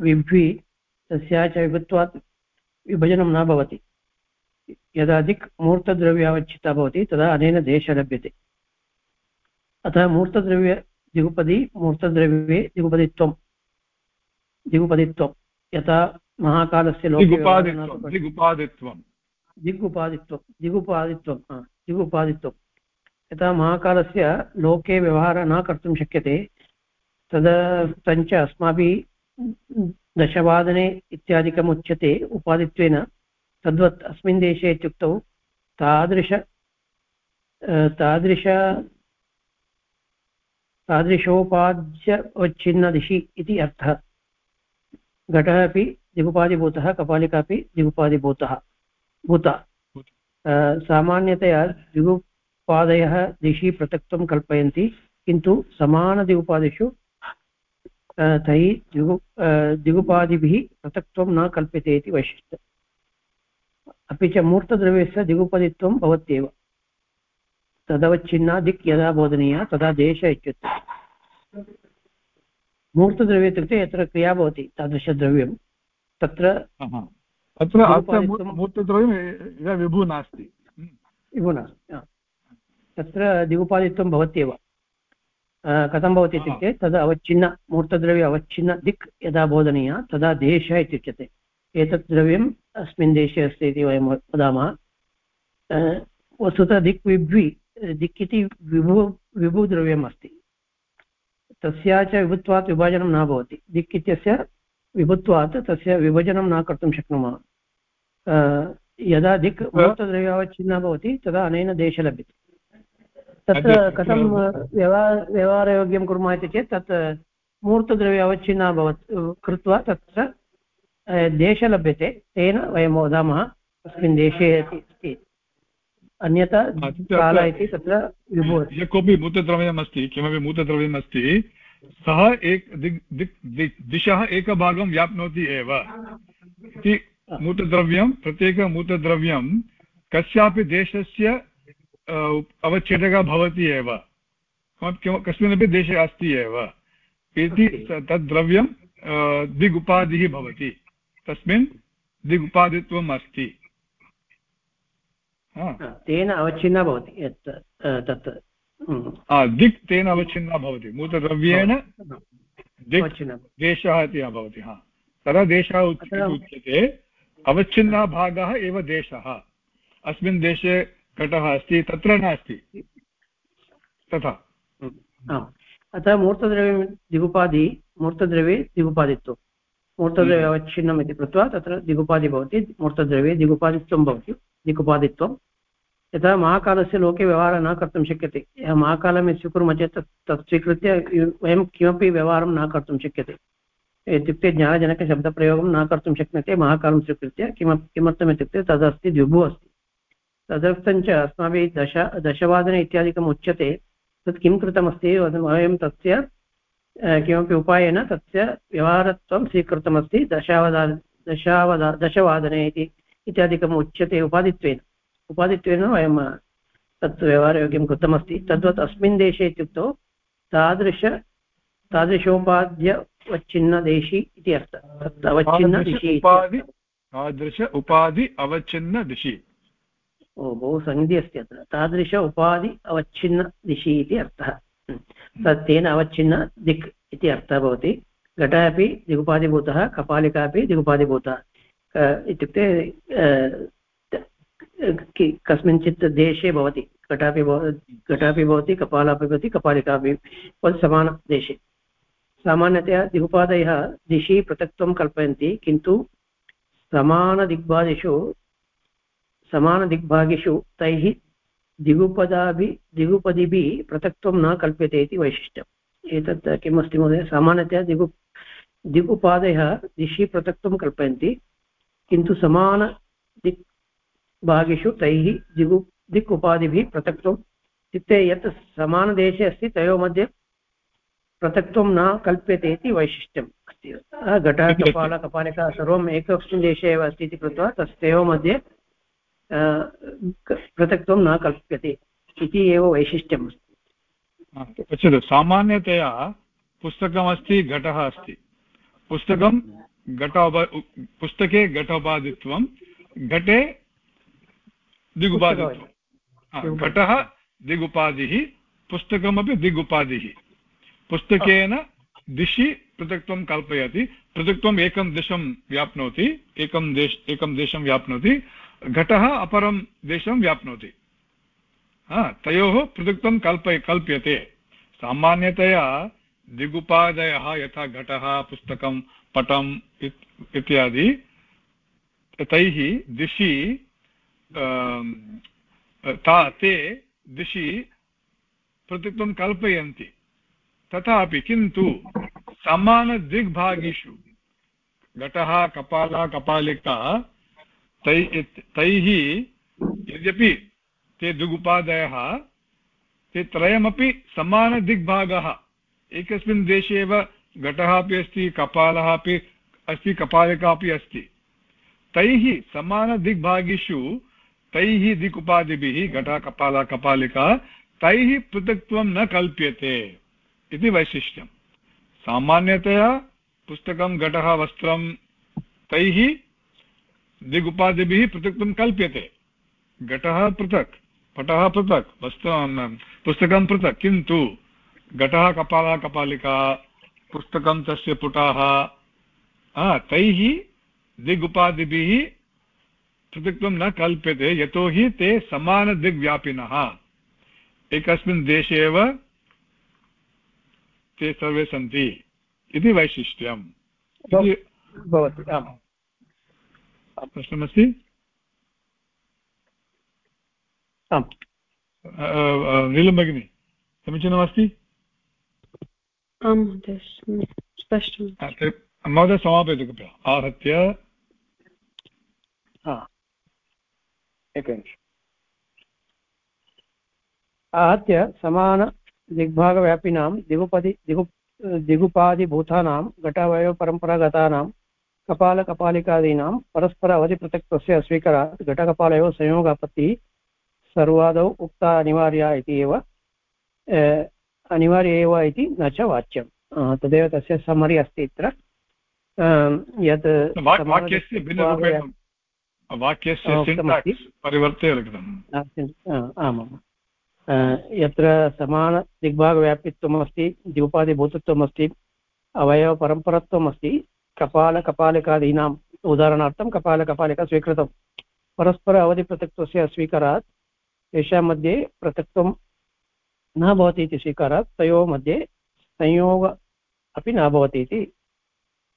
विभ्वि तस्या च विभुत्वात् विभजनं न भवति। यदा दिक् मूर्तद्रव्यावच्छिता भवति तदा अनेन देशः लभ्यते। अतः मूर्तद्रव्य दिगुपदी मूर्तद्रव्ये दिगुपदित्वं दिगुपदित्वं यथा महाकालस्य लोके दिग्उपादित्वं दिगुपादित्वं दिगुपादित्वं यथा महाकालस्य लोके व्यवहारः न कर्तुं शक्यते तदर्थञ्च अस्माभिः दशवादने इत्यादिकम् उच्यते उपादित्वेन। तद्वत् अस्मिन् देशे इत्युक्तौ तादृश तादृश तादृशोपाद्यवच्छिन्नदिशि इति अर्थः। घटः अपि दिगुपादिभूतः कपालिका अपि दिगुपादिभूतः भूता। सामान्यतया द्विगुपादयः दिशि पृथक्त्वं कल्पयन्ति किन्तु समानद्विगुपादिषु तैः द्विगु द्विगुपादिभिः पृथक्त्वं न कल्प्यते इति वैशिष्ट्यम्। अपि च मूर्तद्रव्यस्य द्विगुपदित्वं भवत्येव। तदवच्छिन्ना दिक् यदा बोधनीया तदा देश इत्युक्ते मूर्तद्रव्य इत्युक्ते यत्र क्रिया भवति तादृशद्रव्यं। तत्र अत्र मूर्तिद्रव्यं विभुः नास्ति। विभुः नास्ति तत्र दिगुपादित्वं भवत्येव। कथं भवति इत्युक्ते तद् अवच्छिन्न मूर्तद्रव्य अवच्छिन्न दिक् यदा बोधनीया तदा देशः इत्युच्यते। एतत् द्रव्यम् अस्मिन् देशे अस्ति इति वयं वदामः। वस्तुतः दिक् विभ्वि दिक् इति विभु विभुद्रव्यम् अस्ति। तस्या च विभुत्वात् विभाजनं न भवति। दिक् इत्यस्य विभुत्वात् तस्य विभजनं न कर्तुं शक्नुमः। यदा दिक् मूर्तद्रव्यावच्छिन्ना भवति तदा अनेन देशः लभ्यते। तत्र कथं व्यवहार व्यवहारयोग्यं कुर्मः इति चेत् तत् मूर्तद्रव्यावच्छिन्ना भवत् कृत्वा तत्र देशः लभ्यते। तेन वयं वदामः तस्मिन् देशे अस्ति अन्यथा काल इति तत्र यः कोऽपि मूतद्रव्यम् अस्ति किमपि मूतद्रव्यम् अस्ति सः एक दिक् दिक् दिशः एकभागं व्याप्नोति एव। इति मूतद्रव्यं प्रत्येकमूतद्रव्यं कस्यापि देशस्य अवच्छेदकः भवति एव। कस्मिन्नपि देशे अस्ति एव। इति तद् द्रव्यं दिग् भवति। तस्मिन् दिग् अस्ति तेन अवच्छिन्ना भवति यत् तत् दिक् तेन अवच्छिन्ना भवति। मूतद्रव्येण दिक् देशः इति भवति हा। तदा देशः उच्यते। अवच्छिन्नः भागः एव देशः। अस्मिन् देशे घटः अस्ति तत्र नास्ति। तथा। अतः मूर्तद्रव्यं दिगुपादि मूर्तद्रव्ये दिगुपादित्वं मूर्तद्रव्ये हम्म। इति कृत्वा तत्र दिगुपादि भवति मूर्तद्रव्ये दिगुपादित्वं भवति दिगुपादित्वं। यथा महाकालस्य लोके व्यवहारः न कर्तुं शक्यते। यः महाकालं यत् स्वीकुर्मः चेत् तत् तत् स्वीकृत्य वयं किमपि व्यवहारं न कर्तुं शक्यते। इत्युक्ते ज्ञानजनकशब्दप्रयोगं न कर्तुं शक्यते महाकालं स्वीकृत्य किम किमर्थम् इत्युक्ते तदस्ति द्विभुः अस्ति। तदर्थञ्च अस्माभिः दश दशवादने इत्यादिकम् उच्यते तत् किं कृतमस्ति वयं तस्य किमपि उपायेन तस्य व्यवहारत्वं स्वीकृतमस्ति दशावदा दशावदा दशवादने इति इत्यादिकम् उच्यते उपाधित्वेन उपाधित्वेन वयं तत् व्यवहारयोग्यं कृतमस्ति। तद्वत् अस्मिन् देशे इत्युक्तौ तादृश तादृशोपाध्यवच्छिन्नदेशी इति अर्थः। तत् अवच्छिन्न दिशि तादृश उपाधि अवच्छिन्न दिशि। ओ बहु सन्धि अस्ति अत्र। तादृश उपाधि अवच्छिन्न दिशि इति अर्थः। तेन अवच्छिन्न दिक् इति अर्थः भवति। घटः अपि दिगुपादिभूतः, कपालिका अपि दिगुपादिभूतः। इत्युक्ते कस्मिंश्चित् देशे भवति। घटापि घटापि भवति कपालापि भवति कपालिकापि भवति समानदेशे सामान्यतया दिगुपादयः दिशि पृथक्त्वं कल्पयन्ति, किन्तु समानदिग्भागेषु समानदिग्भागेषु तैः दिगुपदाभि दिगुपदिभिः पृथक्त्वं न कल्प्यते इति वैशिष्ट्यम्। एतत् किमस्ति महोदय? सामान्यतया दिगु, दिगुपादयः दिशि पृथक्त्वं कल्पयन्ति, किन्तु समानदिक् भागेषु तैः दिगु दिक् उपाधिभिः पृथक्त्वम्, इत्युक्ते यत् समानदेशे अस्ति, तयोः मध्ये पृथक्त्वं न कल्प्यते इति वैशिष्ट्यम् अस्ति। घटः, कपाल सर्वम् एकस्मिन् देशे एव अस्ति इति कृत्वा तयोः मध्ये पृथक्त्वं न कल्प्यते इति एव वैशिष्ट्यम् अस्ति पश्यतु सामान्यतया पुस्तकमस्ति घटः अस्ति। पुस्तकं घटोप पुस्तके घटोपादित्वं घटे दिगुपादित्वं। घटः दिगुपादिः पुस्तकमपि दिगुपादिः। पुस्तकेन दिशि पृथक्त्वं कल्पयति पृथक्त्वम् एकं देशं व्याप्नोति एकं देश एकं देशं व्याप्नोति घटः अपरं देशं व्याप्नोति। तयोः पृथक्त्वं कल्पय, कल्प्यते। सामान्यतया दिगुपादयः यथा घटः, पुस्तकं, पटम् इत्यादि, तैः दिशि ता, ते दिशि पृथक्त्वं कल्पयन्ति। तथापि किन्तु समानदिग्भागेषु घटः, कपालः, कपालिका तै तैः यद्यपि ते दिगुपादयः ते त्रयमपि समानदिग्भागः। एकस्मिन् देशे एव घटः अपि अस्ति, कपालः अपि अस्ति, कपालिका अपि अस्ति। तैः समानदिग्भागेषु, तैः दिक् घटः, कपालः, कपालिका, तैः पृथक्त्वं न कल्प्यते इति वैशिष्ट्यं सामान्यतया पुस्तकं, घटः, वस्त्रं तैः दिगुपादिभिः पृथक्त्वं कल्प्यते। घटः पृथक्, पटः पृथक् वस्तु पुस्तकं पृथक्, किन्तु घटः कपालः कपालिका, पुस्तकं तस्य पुटाः तैः दिगुपादिभिः पृथक्त्वं न कल्प्यते, यतोहि ते समानदिग्व्यापिनः। एकस्मिन् देशे एव ते सर्वे सन्ति इति वैशिष्ट्यम्। भवति प्रश्नमस्ति नीलं भगिनि समीचीनमस्ति आं महोदय स्पष्टं महोदय समापयतु कृपया। आहत्य। एकनिमिषम् आहत्य समानदिग्भागव्यापिनां दिगुपदि दिगु दिगुपादिभूतानां घटावयवपरम्परागतानां कपालकपालिकादीनां परस्पर अवधिपृथक्त्वस्य स्वीकारात् घटकपालयोः संयोगापत्तिः सर्वादौ उक्ता अनिवार्या इति एव अनिवार्य एव इति न च वाच्यं तदेव तस्य समरि अस्ति इत्र। यत् आमाम्। यत्र समानदिग्भागव्यापित्वम् अस्ति द्विपादिभूतत्वम् अवयवपरम्परत्वम् अस्ति कपालकपालिकादीनाम् उदाहरणार्थं कपालकपालिका स्वीकृतं। परस्पर अवधिपृथक्त्वस्य स्वीकारात् तेषां मध्ये पृथक्त्वं न भवति इति स्वीकारात् तयोः मध्ये संयोग अपि न भवति इति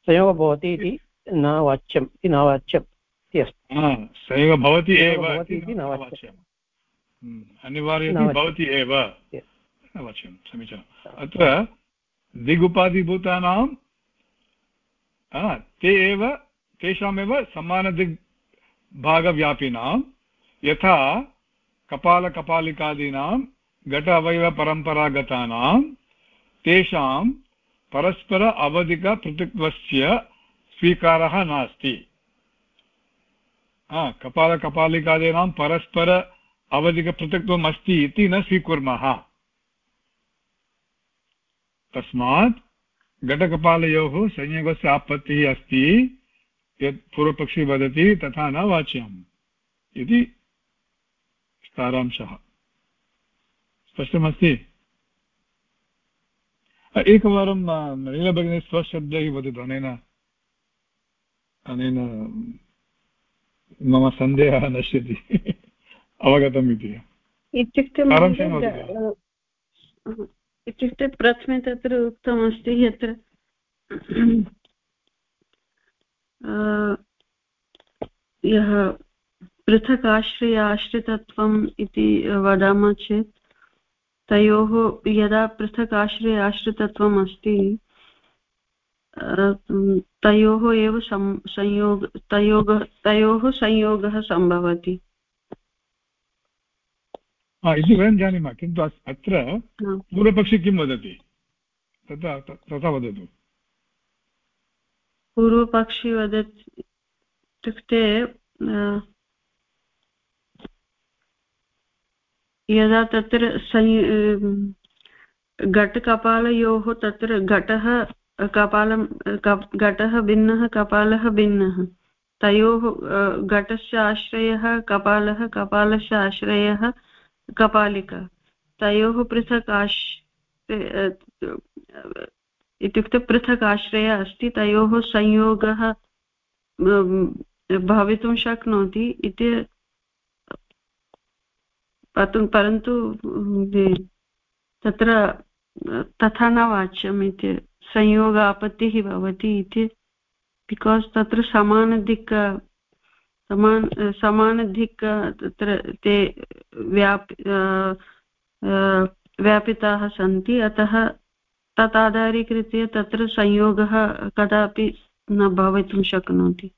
संयोगः भवति इति न वाच्यम् इति न वाच्यम् इति अस्ति। संयोगः भवति एव इति न वाच्यम्। अनिवार्यं भवति एव। समीचीनम्। अत्र दिगुपाधिभूतानां ते एव तेषामेव समानदिग्भागव्यापिनां यथा कपालकपालिकादीनां घट अवयवपरम्परागतानां तेषां परस्पर अवधिकपृथक्त्वस्य स्वीकारः नास्ति। कपालकपालिकादीनां परस्पर अवधिकपृथक्त्वम् अस्ति इति न स्वीकुर्मः। तस्मात् घटकपालयोः संयोगस्य आपत्तिः अस्ति यत् पूर्वपक्षी वदति तथा न वाच्यम्। इति सारांशः। स्पष्टमस्ति? एकवारं नीलभगिनी स्वशब्दैः वदतु अनेन अनेन मम सन्देहः नश्यति। अवगतम् इति। इत्युक्ते इत्युक्ते प्रथमे तत्र उक्तमस्ति यत्र यः पृथक् आश्रय आश्रितत्वम् इति वदामः चेत्, तयोः यदा पृथक् आश्रय आश्रितत्वम् अस्ति तयोः एव संयोग, तयोग, तयोः संयोगः सम्भवति। इति वयं जानीमः किन्तु अत्र पूर्वपक्षी किं वदति? तथा तथा वदतु। पूर्वपक्षी वदति इत्युक्ते यदा तत्र घटकपालयोः तत्र घटः कपालं घटः भिन्नः कपालः भिन्नः। तयोः घटस्य आश्रयः कपालः कपालस्य आश्रयः कपालिका। तयोः पृथक् आश् इत्युक्ते पृथक् आश्रयः अस्ति, तयोः संयोगः भवितुं शक्नोति इति परन्तु तत्र, तथा न वाच्यम् इति संयोग आपत्तिः भवति इति बिकास् तत्र समानदिक् समान, समानधिक्, तत्र ते व्याप् व्यापिताः सन्ति। अतः तत् आधारीकृत्य तत्र संयोगः कदापि न भवितुं शक्नोति।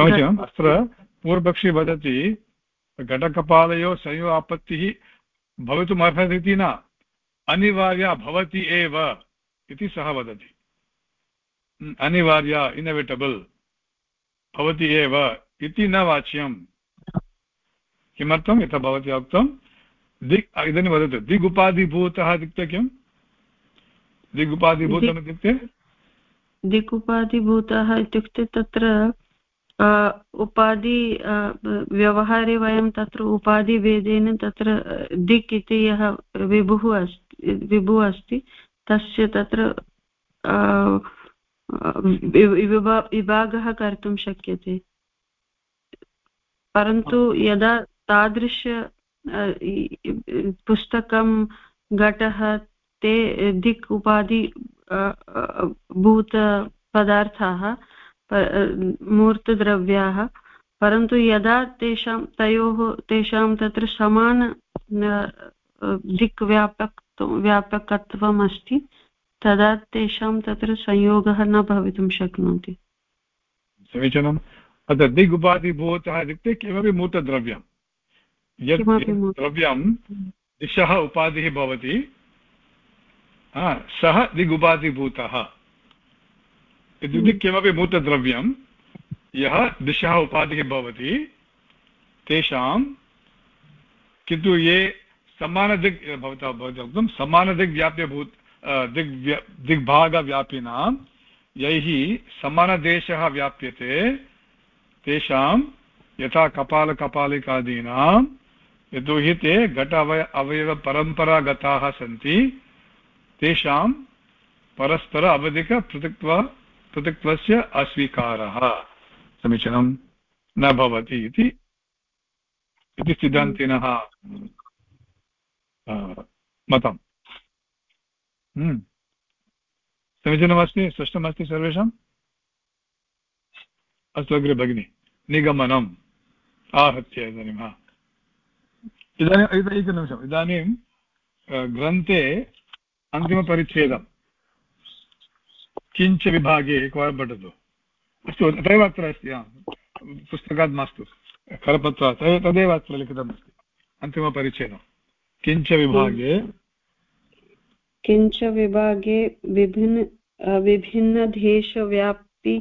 अत्र पूर्वपक्षी वदति, घटकपालयोः संयो आपत्तिः भवितुम् अर्हति इति न, अनिवार्या भवति एव इति सः वदति। अनिवार्या, इनविटबल्। भवति एव इति न वाच्यम्। किमर्थं यथा भवत्या उक्तं। दिक् इदानीं वदतु। दिगुपाधिभूतः इत्युक्ते किम्? दिगुपाधिभूतम् इत्युक्ते? दिक् इत्युक्ते तत्र उपाधि व्यवहारे वयं तत्र उपाधिभेदेन तत्र दिक् इति यः विभुः अस्ति विभुः अस्ति तस्य तत्र विभागः कर्तुं शक्यते। परन्तु यदा तादृश पुस्तकं घटः ते दिक् उपाधि भूतपदार्थाः मूर्तद्रव्याः परन्तु यदा तेषां तयोः तेषां तत्र समान दिक् व्यापक व्यापकत्वम् अस्ति तदा तेषां तत्र संयोगः न भवितुं शक्नोति। समीचीनम्? अत्र दिग् उपाधिभूतः इत्युक्ते किमपि मूर्तद्रव्यं यत् द्रव्यं दिशः उपाधिः भवति सः दिगुपाधिभूतः इत्युक्ते किमपि भूतद्रव्यं यः दिशः उपाधिः भवति तेषां किन्तु ये समानदिग् भवता भवता उक्तं समानदिग्व्याप्यभूत दिग्व्य दिग्भागव्यापिनां यैः समानदेशः व्याप्यते। तेषां यथा कपालकपालिकादीनां यतोहि ते घट अवय अवयवपरम्परागताः सन्ति। तेषां परस्पर अवधिकपृथक्त्वा पृथक्त्वस्य अस्वीकारः। समीचीनं न भवति इति। इति सिद्धान्तिनः मतम्। समीचीनमस्ति, स्पष्टमस्ति सर्वेषाम् अस्तु, अग्रे भगिनि। निगमनम्। आहत्य इदानीं, हा। इदानीम् एकनिमिषम् इदानीं ग्रन्थे अन्तिमपरिच्छेदं। किञ्च विभागे एकवारं पठतु। अस्तु तदेव अत्र अस्ति पुस्तकात् मास्तु। करपत्रात् तदेव अत्र लिखितमस्ति। अन्तिमपरिच्छेदं। किञ्च विभागे किञ्च विभागे विभिन्न विभिन्नदेशव्यापि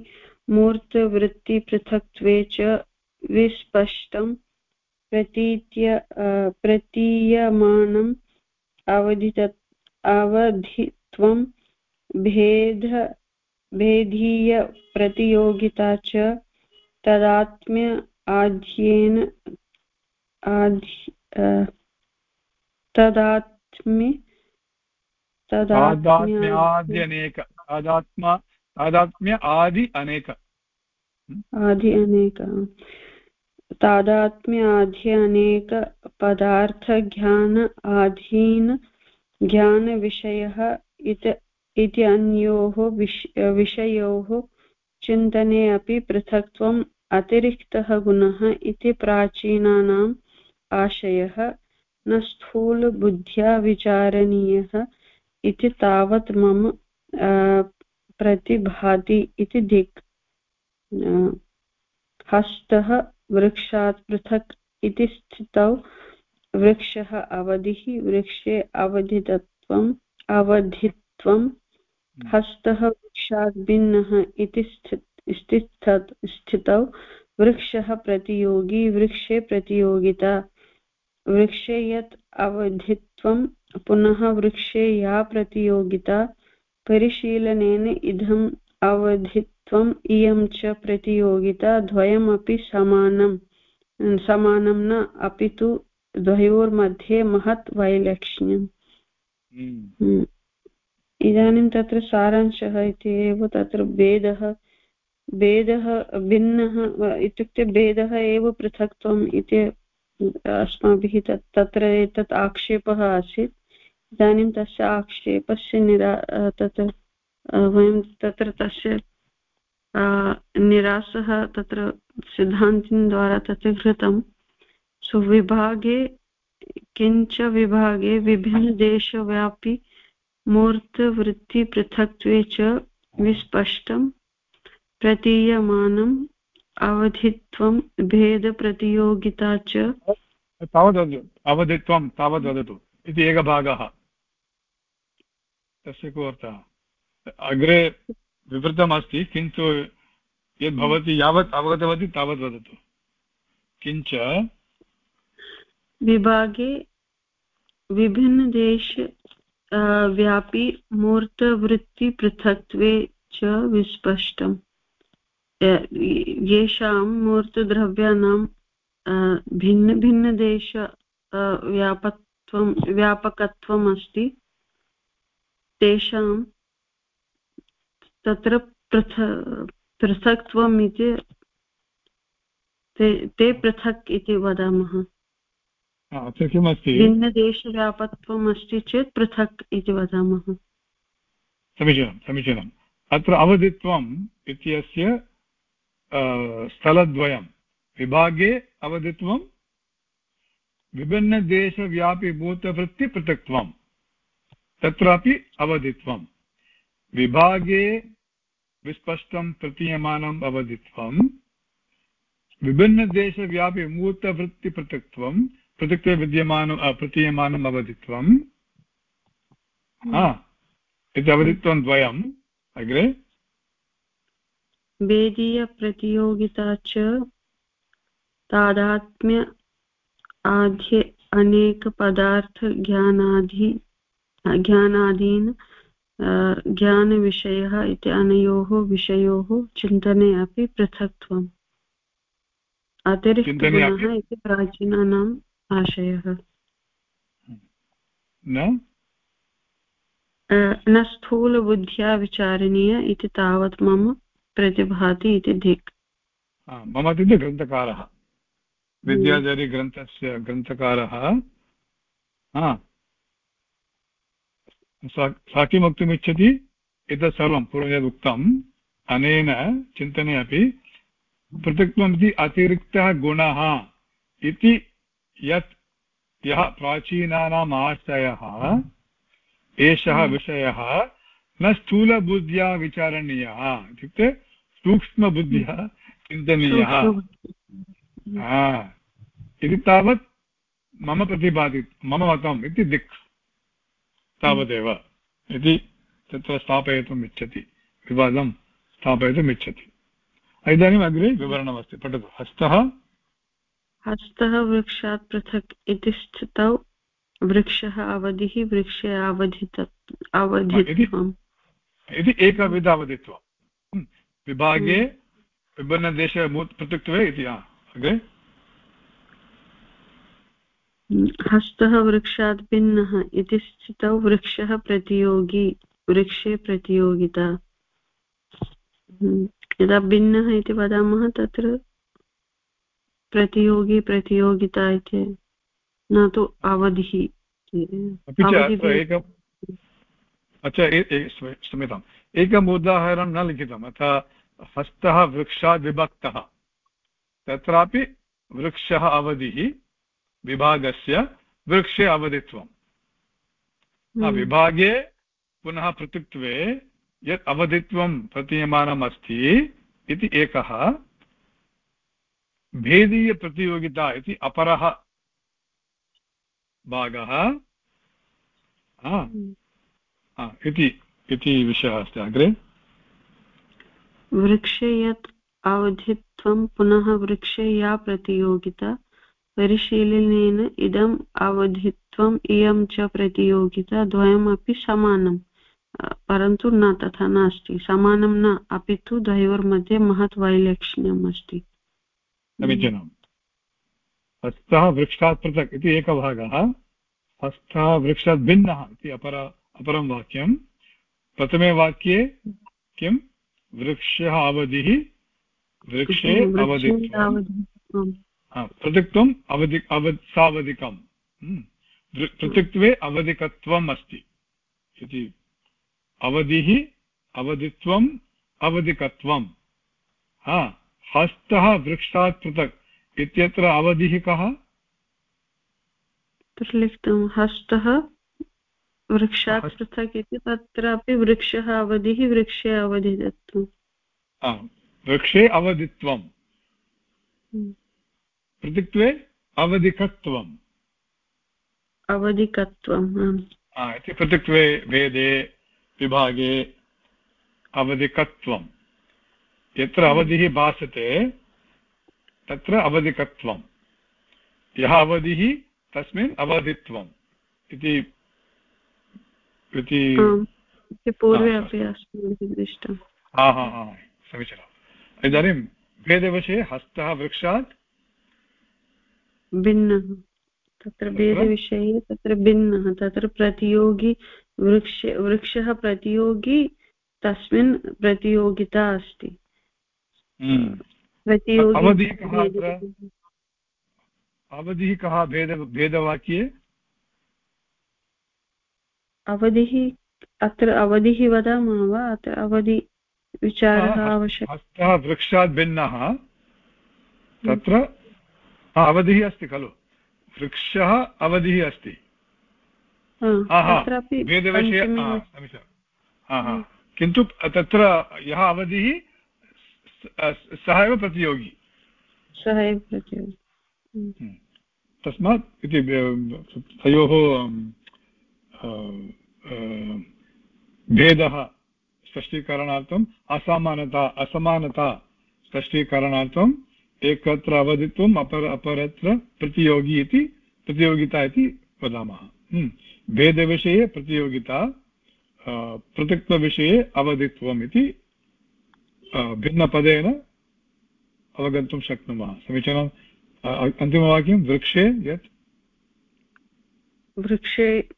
मूर्तवृत्तिपृथक्त्वे च विस्पष्टं प्रतीत्य प्रतीयमानम् अवधित, अवधित्वं भेद, भेदीयप्रतियोगिता च तदात्म्य आध्येन, आध्य तदात्म्य तादात्म्याद्यनेक तादात्म तादात्म्य आदि अनेक। आदि अनेक। तादात्म्यादि अनेक पदार्थज्ञान आधीन ज्ञानविषयः इति अन्योः विषयोः चिन्तने अपि पृथक्त्वम् अतिरिक्तः गुणः इति प्राचीनानाम् आशयः। न स्थूलबुद्ध्या विचारणीयः। इति तावत् मम प्रतिभाति इति दिक्। हस्तः वृक्षात् पृथक् इति स्थितौ वृक्षः अवधिः वृक्षे अवधितत्वम् अवधित्वं हस्तः वृक्षात् भिन्नः इति स्थितौ वृक्षः प्रतियोगी वृक्षे प्रतियोगिता वृक्षे यत् अवधित्वं पुनः वृक्षे या प्रतियोगिता परिशीलनेन इदम् अवधित्वम् इयं च प्रतियोगिता द्वयमपि समानं समानं न अपि तु द्वयोर्मध्ये महत् वैलक्ष्यम् हम्म। हम्म। इदानीं तत्र सारांशः इति एव तत्र भेदः भेदः भिन्नः इत्युक्ते भेदः एव पृथक्त्वम् इति अस्माभिः तत् तत्र एतत् आक्षेपः आसीत् इदानीं तस्य आक्षेपस्य निरा तत् वयं तत्र तस्य निरासः तत्र सिद्धान्तिन् द्वारा तत्र कृतं सुविभागे, किञ्च विभागे विभिन्नदेशव्यापी मूर्तवृत्तिपृथक्त्वे च विस्पष्टं प्रतीयमानम् अवधित्वं भेदप्रतियोगिता च। तावद् अवधित्वं तावद् वदतु इति एकः भागः तस्य को अर्थः अग्रे विवृतमस्ति, किन्तु यद् भवती यावत् अवगतवती तावत् वदतु। किञ्च विभागे विभिन्नदेश व्यापी मूर्तवृत्तिपृथक्त्वे च विस्पष्टम्। येषां मूर्तद्रव्याणां भिन्नभिन्नदेश व्यापत्वं व्यापकत्वम् अस्ति तेषां तत्र पृथ पृथक्त्वम् इति ते ते पृथक् इति वदामः। किमस्ति? भिन्नदेशव्यापत्वम् अस्ति चेत् पृथक् इति वदामः। समीचीनं समीचीनम् अत्र अवधित्वम् इत्यस्य स्थलद्वयं। विभागे अवधित्वं विभिन्नदेशव्यापिभूतवृत्तिपृथक्त्वं तत्रापि अवधित्वं। विभागे विस्पष्टं प्रतीयमानम् अवधित्वं। विभिन्नदेशव्यापि मूर्तवृत्तिपृथक्त्वं पृथक्त्वे विद्यमानं प्रतीयमानम् अवधित्वं। इति अवधित्वं द्वयम् अग्रे। वेदीयप्रतियोगिता च तादात्म्य आद्य अनेकपदार्थज्ञानादि ज्ञानादीन् ज्ञानविषयः इति अनयोः विषयोः चिन्तने अपि पृथक्त्वम्। अतिरिक्तगुणः इति प्राचीनानाम् आशयः। न? स्थूलबुद्ध्या विचारणीय इति तावत् मम प्रतिभाति इति धिक्। मम इत्युक्ते ग्रन्थकारः। विद्याधरीग्रन्थस्य ग्रन्थकारः। सा किं वक्तुमिच्छति एतत् सर्वं पूर्वं यदुक्तम् अनेन चिन्तने अपि पृथक्त्वम् इति अतिरिक्तः गुणः इति यत् यः प्राचीनानाम् आश्रयः एषः हम्म। विषयः न स्थूलबुद्ध्या विचारणीयः इत्युक्ते सूक्ष्मबुद्ध्या चिन्तनीयः। इति तावत् मम प्रतिपादि मम मतम् इति दिक् तावदेव। इति तत्र स्थापयितुम् इच्छति विवादं स्थापयितुम् इच्छति। इदानीम् अग्रे विवरणमस्ति पठतु। हस्तः? हस्तः वृक्षात् पृथक् इति स्थितौ वृक्षः अवधिः वृक्षे अवधित अवधित्वम्। इति एकविध अवधित्वं विभागे विभिन्नदेशे पृथक्त्वे इति अग्रे। हस्तः वृक्षात् भिन्नः इति स्थितौ वृक्षः प्रतियोगी वृक्षे प्रतियोगिता। हम्म, यदा भिन्नः इति वदामः तत्र प्रतियोगी प्रतियोगिता इति न तु अवधिः। अच्छा क्षम्यताम् एकम् उदाहरणं न लिखितम् अथ हस्तः वृक्षात् विभक्तः तत्रापि वृक्षः अवधिः। विभागस्य वृक्षे अवधित्वम्। हम्म। विभागे पुनः पृथक्त्वे यत् अवधित्वं प्रतीयमानम् अस्ति इति एकः। भेदीयप्रतियोगिता इति अपरः भागः। हम्म। इति विषयः अस्ति अग्रे। वृक्षे यत् अवधित्वं पुनः वृक्षे या प्रतियोगिता परिशीलनेन इदम् अवधित्वम् इयं च प्रतियोगिता द्वयमपि समानं परन्तु न तथा नास्ति। समानं न अपि तु द्वयोर्मध्ये महत् वैलक्षण्यम् अस्ति समीचीनम्। हस्तः वृक्षात् पृथक् इति एकभागः। हस्तः वृक्षात् भिन्नः इति अपर अपरं वाक्यं प्रथमे वाक्ये किं वृक्षः अवधिः। वृक्षे अवधित्वम्। पृथक्त्वम् अवधि अव सावधिकम् हम्म। पृथक्त्वे अवधिकत्वम् अस्ति। इति अवधिः अवधित्वम् अवधिकत्वम्। हा हस्तः वृक्षात् पृथक्। इत्यत्र अवधिः कः? लिखितं हस्तः वृक्षात् पृथक् इति तत्रापि वृक्षः अवधिः वृक्षे अवधित्वम्। वृक्षे अवधित्वम्। पृथक्त्वे अवधिकत्वम्। अवधिकत्वम् इति पृथक्त्वे भेदे विभागे अवधिकत्वं यत्र अवधिः भासते तत्र अवधिकत्वं यः अवधिः तस्मिन् अवधित्वम्। इति हा हा। हा समीचीनम्। इदानीं भेदविषये हस्तः वृक्षात् भिन्नः। तत्र भेदविषये तत्र भिन्नः। तत्र प्रतियोगी वृक्ष वृक्षः प्रतियोगी तस्मिन् प्रतियोगिता अस्ति। हम्म। अवधिः कः भेद भेदवाक्ये अवधिः अत्र अवधिः वदामः वा? अत्र अवधि विचारः आवश्यकः। हस्तः वृक्षात् भिन्नः। तत्र अवधिः अस्ति खलु। वृक्षः अवधिः अस्ति। वेदविषये हम्म। किन्तु तत्र यः अवधिः सः एव प्रतियोगी। सः एव प्रतियोगी। हम्म। तस्मात् इति तयोः भेदः स्पष्टीकरणार्थम् असमानता असमानता स्पष्टीकरणार्थं एकत्र अवधित्वम् अपर अपरत्र प्रतियोगी इति, प्रतियोगिता इति वदामः। हम्म। भेदविषये प्रतियोगिता पृथक्त्वविषये अवधित्वम् इति भिन्नपदेन अवगन्तुं शक्नुमः। समीचीनम् अन्तिमवाक्यं, वृक्षे यत्? वृक्षे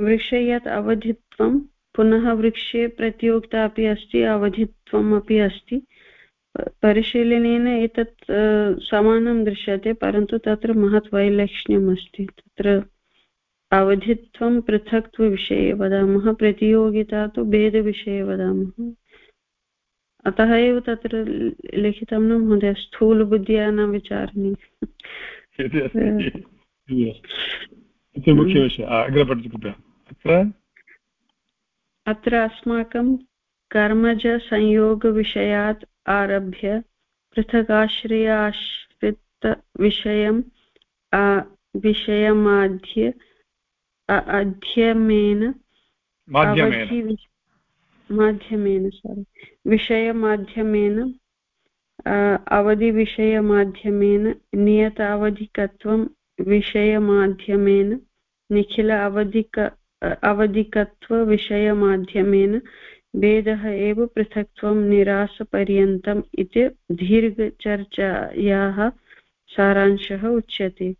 वृक्षे यत् अवधित्वं, पुनः वृक्षे प्रतियोगिता अपि अस्ति, अवधित्वम् अपि अस्ति। परिशीलनेन एतत् समानं दृश्यते परन्तु तत्र महत् वैलक्षण्यम् अस्ति। तत्र अवधित्वं पृथक्त्वविषये वदामः प्रतियोगिता तु भेदविषये वदामः। अतः एव तत्र लिखितं न महोदय स्थूलबुद्ध्या न विचारणी अत्र अस्माकं कर्मजसंयोगविषयात् आरभ्य पृथगाश्रयाश्रितविषयं विषयमाद्य अध्यमेन माध्यमेन। सोरि विषयमाध्यमेन अवधिविषयमाध्यमेन नियतावधिकत्वं विषयमाध्यमेन निखिल अवधिक अवधिकत्वविषयमाध्यमेन भेदः एव पृथक्त्वं निरासपर्यन्तम् इति दीर्घचर्चायाः सारांशः उच्यते।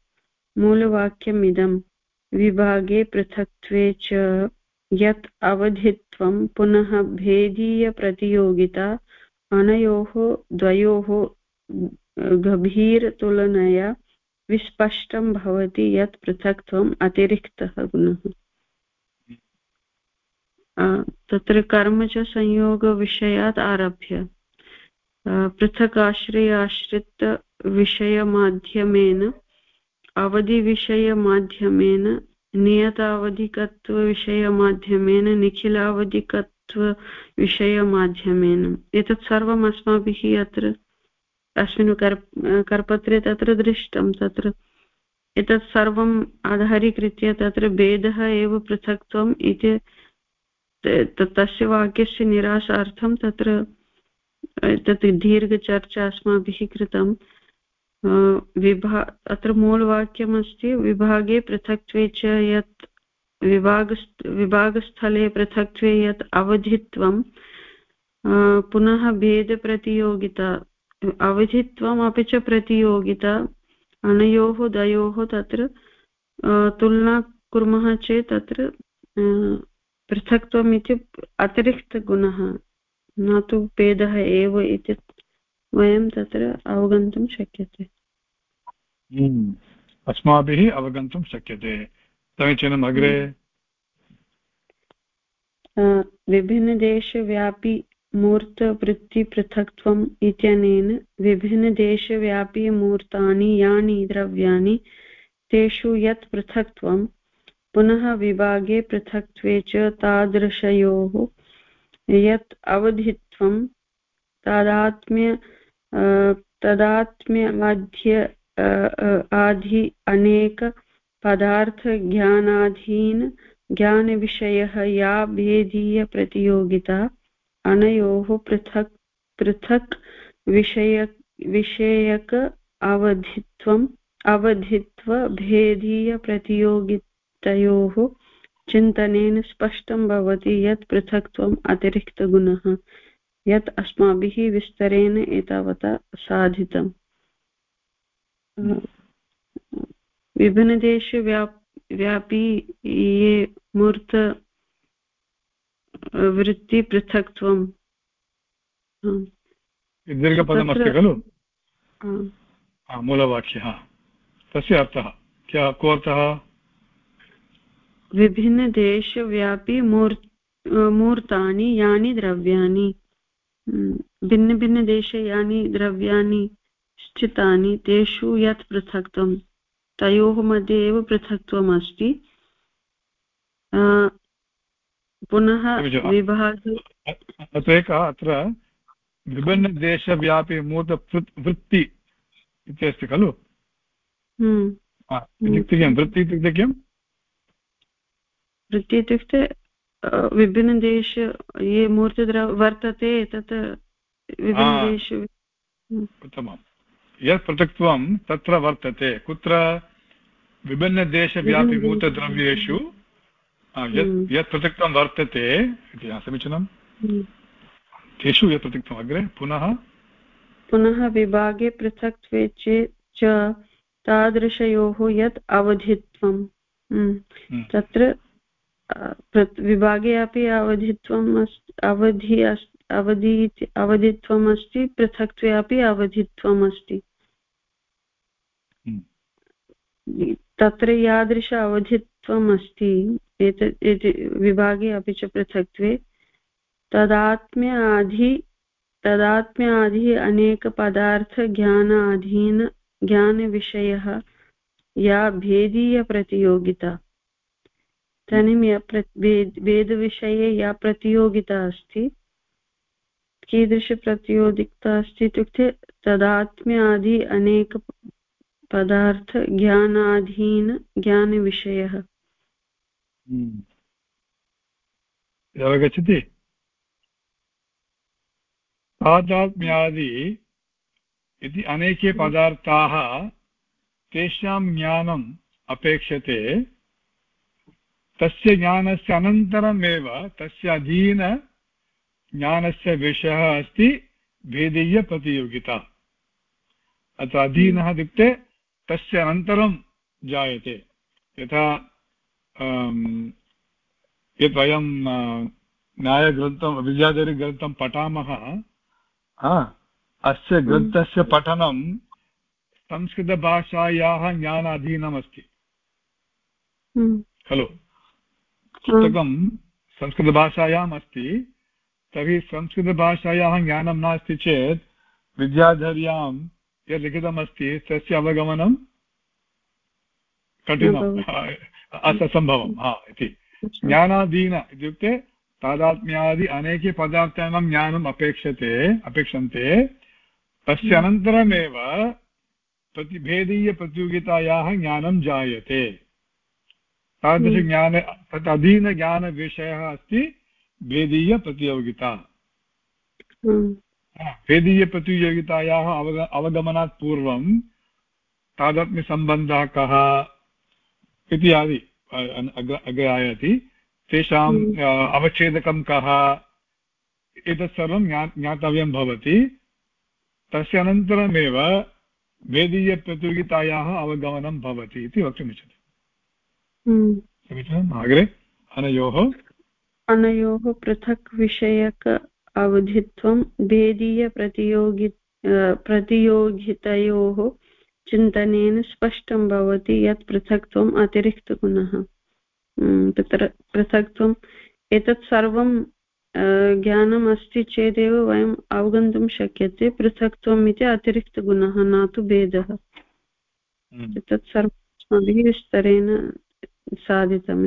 मूलवाक्यमिदं, विभागे पृथक्त्वे च यत् अवधित्वं पुनः भेदीयप्रतियोगिता अनयोः द्वयोः गभीरतुलनया विस्पष्टं भवति यत् पृथक्त्वम् अतिरिक्तः गुणः। तत्र कर्म च संयोगविषयात् आरभ्य। पृथक् आश्रय आश्रितविषयमाध्यमेन अवधिविषयमाध्यमेन, नियतावधिकत्वविषयमाध्यमेन, निखिलावधिकत्वविषयमाध्यमेन। एतत् सर्वम् अस्माभिः अत्र, अस्मिन् कर् करपत्रे तत्र दृष्टं, तत्र एतत् सर्वम् आधारीकृत्य तत्र भेदः एव पृथक्त्वम् इति तस्य वाक्यस्य निराशार्थं तत्र तत् दीर्घचर्चा अस्माभिः कृतं विभा, अत्र मूलवाक्यमस्ति, विभागे पृथक्त्वे च यत् विभाग विभागस्थले पृथक्त्वे यत् अवधित्वं पुनः भेदप्रतियोगिता, अवधित्वम् अपि च प्रतियोगिता, अनयोः द्वयोः तत्र तुलना कुर्मः चेत् तत्र पृथक्त्वम् इति अतिरिक्तगुणः न तु भेदः एव इति वयं तत्र अवगन्तुं शक्यते। हम्म। अस्माभिः अवगन्तुं शक्यते। समीचीनम् अग्रे विभिन्नदेशव्यापी मूर्तवृत्तिपृथक्त्वम् इत्यनेन विभिन्नदेशव्यापी मूर्तानि यानि द्रव्याणि तेषु यत् पृथक्त्वं पुनः विभागे पृथक्त्वे च तादृशयोः। यत् अवधित्वं तादात्म्य तदात्म्याध्य आधि अनेक पदार्थज्ञानाधीन ज्ञानविषयः या भेदीयप्रतियोगिता अनयोः पृथक् पृथक् विषय, विषयक अवधित्वम् अवधित्वभेदीयप्रतियोगितयोः चिन्तनेन स्पष्टं भवति यत् पृथक्त्वम् अतिरिक्तगुणः यत् अस्माभिः विस्तरेण एतावता साधितम्। विभिन्नदेशव्याप् व्यापी ये मूर्त वृत्तिपृथक्त्वं दीर्घपदमस्ति खलु? मूलवाक्यः। तस्य अर्थः क्या कोऽर्थः विभिन्नदेशव्यापी मूर् मूर्तानि यानि द्रव्याणि भिन्नभिन्नदेशे यानि द्रव्याणि स्थितानि तेषु यत् पृथक्त्वं तयोः मध्ये एव पृथक्त्वम् अस्ति। पुनः विभागे अत्र एकः अत्र विभिन्नदेशव्यापी मूर्तवृत्ति इति अस्ति खलु? हम्म। इत्युक्ते किं? वृत्ति इत्युक्ते किम्? वृत्ति इत्युक्ते विभिन्नदेश ये मूर्तिद्र वर्तते तत् विभिन्नदेश। उत्तमं यत् पृथक्त्वं तत्र वर्तते कुत्र विभिन्नदेशव्यापि भूतद्रव्येषु यत् हम्म। यत् पृथक्त्वं वर्तते इति समीचीनं हम्म। तेषु यत् पृथक्त्वम् अग्रे पुनः पुनः विभागे पृथक्त्वे च तादृशयोः यत् अवधित्वं हम्म। तत्र विभागे अपि अवधित्वम् अवधि अवधि अवधित्वम् अस्ति पृथक्त्वे अपि अवधित्वम् अस्ति। हम्म। तत्र यादृश अवधित्वम् अस्ति एतत् विभागे अपि च पृथक्त्वे। तदात्म्य आधि तदात्म्य आधि अनेकपदार्थज्ञानाधीन ज्ञानविषयः या भेदीयप्रतियोगिता इदानीं या वेदविषये या प्रतियोगिता अस्ति। कीदृशप्रतियोगिता अस्ति इत्युक्ते तदात्म्यादि अनेक पदार्थ ज्ञानाधीन, ज्ञानविषयः। हम्म। अवगच्छति तादात्म्यादि इति अनेके पदार्थाः तेषां ज्ञानम् अपेक्षते। तस्य ज्ञानस्य अनन्तरमेव तस्य अधीनज्ञानस्य विषयः अस्ति भेदीयप्रतियोगिता अत्र अधीनः इत्युक्ते तस्य अनन्तरं जायते यथा यत् वयं न्यायग्रन्थं विद्याधरीग्रन्थं पठामः अस्य हम्म। ग्रन्थस्य पठनं संस्कृतभाषायाः ज्ञानाधीनमस्ति हम्म। खलु पुस्तकं संस्कृतभाषायाम् अस्ति तर्हि संस्कृतभाषायाः ज्ञानं नास्ति चेत् विद्याधर्यां यत् लिखितमस्ति तस्य अवगमनं कठिनम् असम्भवं हा इति। ज्ञानाधीन इत्युक्ते तादात्म्यादि अनेके पदार्थानां ज्ञानम् अपेक्षते अपेक्षन्ते। तस्य अनन्तरमेव प्रतिभेदीयप्रतियोगितायाः ज्ञानं जायते। तादृशज्ञान तत् अधीनज्ञानविषयः अस्ति भेदीयप्रतियोगिता हम्म। भेदीयप्रतियोगितायाः अवग अवगमनात् पूर्वं तादात्म्यसम्बन्धः कः इत्यादि अग्रे आयाति तेषां हम्म। अवच्छेदकं कः एतत् सर्वं ज्ञा ज्ञातव्यं भवति तस्य अनन्तरमेव भेदीयप्रतियोगितायाः अवगमनं भवति इति वक्तुमिच्छति हम्म। समीचीनम् अग्रे अनयोः? अनयोः पृथक् विषयक अवधित्वं भेदीयप्रतियोगि प्रतियोगितयोः चिन्तनेन स्पष्टं भवति यत् पृथक्त्वम् अतिरिक्तगुणः। हम्म, तत्र पृथक्त्वम् एतत् सर्वं ज्ञानम् अस्ति चेदेव वयम् अवगन्तुं शक्यते। पृथक्त्वम् इति अतिरिक्तगुणः न तु भेदः। हम्म। तत् सर्वम् अस्माभिः विस्तरेण साधितम्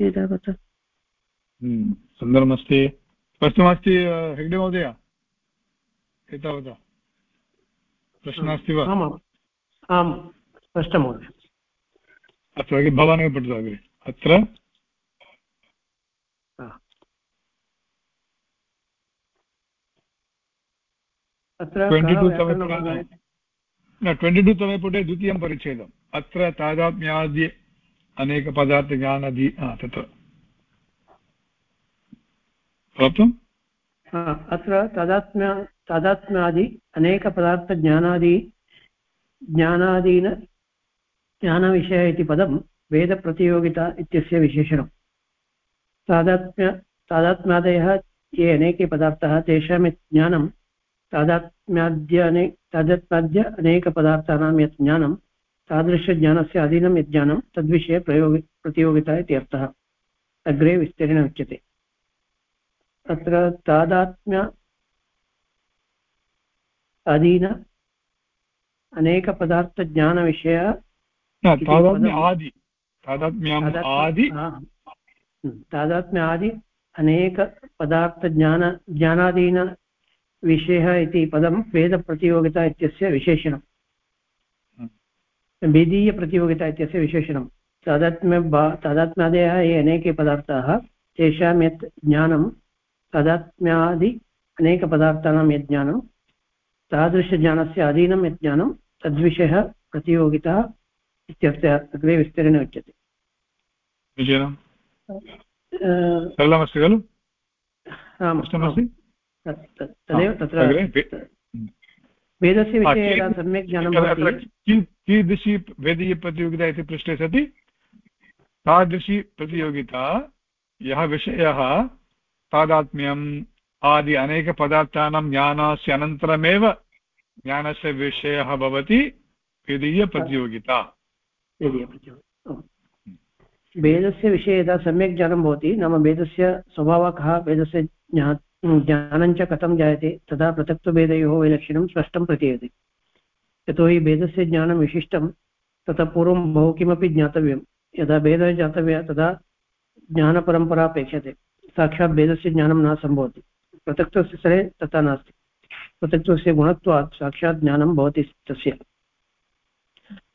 एतावता हम्म, सुन्दरमस्ति। स्पष्टमस्ति हेग्डे महोदय? एतावता। प्रश्नः अस्ति वा आम् स्पष्टं महोदय अस्तु भवान् एव पठतु अग्रे। अत्र? ट्वेण्टि टु तमे पुटे द्वितीयं परिच्छेदम्। अत्र तादात्म्यादि अनेकपदार्थज्ञानधि तत्र। प्राप्तम्? अत्र तदात्म्य, तादात्म्यादि अनेकपदार्थज्ञानादि ज्ञानादीन, ज्ञानविषय इति पदं वेदप्रतियोगिता इत्यस्य विशेषणं तादात्म्य, तादात्म्यादयः ये अनेके पदार्थाः, तेषां यत् ज्ञानं, तादात्म्याद्य अने, तादात्म्याद्य अनेकपदार्थानां यत् ज्ञानं तादृशज्ञानस्य अधीनं यत् ज्ञानं तद्विषये प्रयोगि प्रतियोगिता इति अर्थः। अग्रे विस्तरेण उच्यते। अत्र तादात्म्य अधीन अनेकपदार्थज्ञानविषय तादात्म्य आदि। अनेकपदार्थज्ञान ज्ञानाधीनविषयः इति पदं वेदप्रतियोगिता इत्यस्य विशेषणम्। भेदीयप्रतियोगिता इत्यस्य विशेषणं। तादात्म्य तादात्म्यादयः ये अनेके पदार्थाः तेषां यत् ज्ञानं तादात्म्यादि अनेकपदार्थानां यत् ज्ञानं तादृशज्ञानस्य अधीनं यत् ज्ञानं तद्विषयः प्रतियोगिता इत्यस्य अग्रे विस्तरेण उच्यते। सरलमस्ति खलु? तदेव तत्र वेदस्य विषये यदा सम्यक् ज्ञानं भवति कीदृशी वेदीयप्रतियोगिता इति पृष्टे सति। तादृशी प्रतियोगिता, यः विषयः तादात्म्यं आदि अनेकपदार्थानां ज्ञानस्य अनन्तरमेव ज्ञानस्य विषयः भवति। द्वितीयप्रतियोगिता वेदस्य विषये यदा सम्यक् ज्ञानं भवति, नाम वेदस्य स्वभावः कः, वेदस्य ज्ञानं च कथं जायते, तदा पृथक्त्वभेदयोः वैलक्षण्यं स्पष्टं प्रतीयते। यतोहि वेदस्य ज्ञानं विशिष्टं, ततः पूर्वं बहु किमपि ज्ञातव्यं। यदा वेदः ज्ञातव्यः, तदा ज्ञानपरम्परा अपेक्षते साक्षात् वेदस्य ज्ञानं न सम्भवति। पृथक्त्वस्य स्तरे तथा नास्ति। पृथक्त्वस्य गुणत्वात् साक्षात् ज्ञानं भवति तस्य।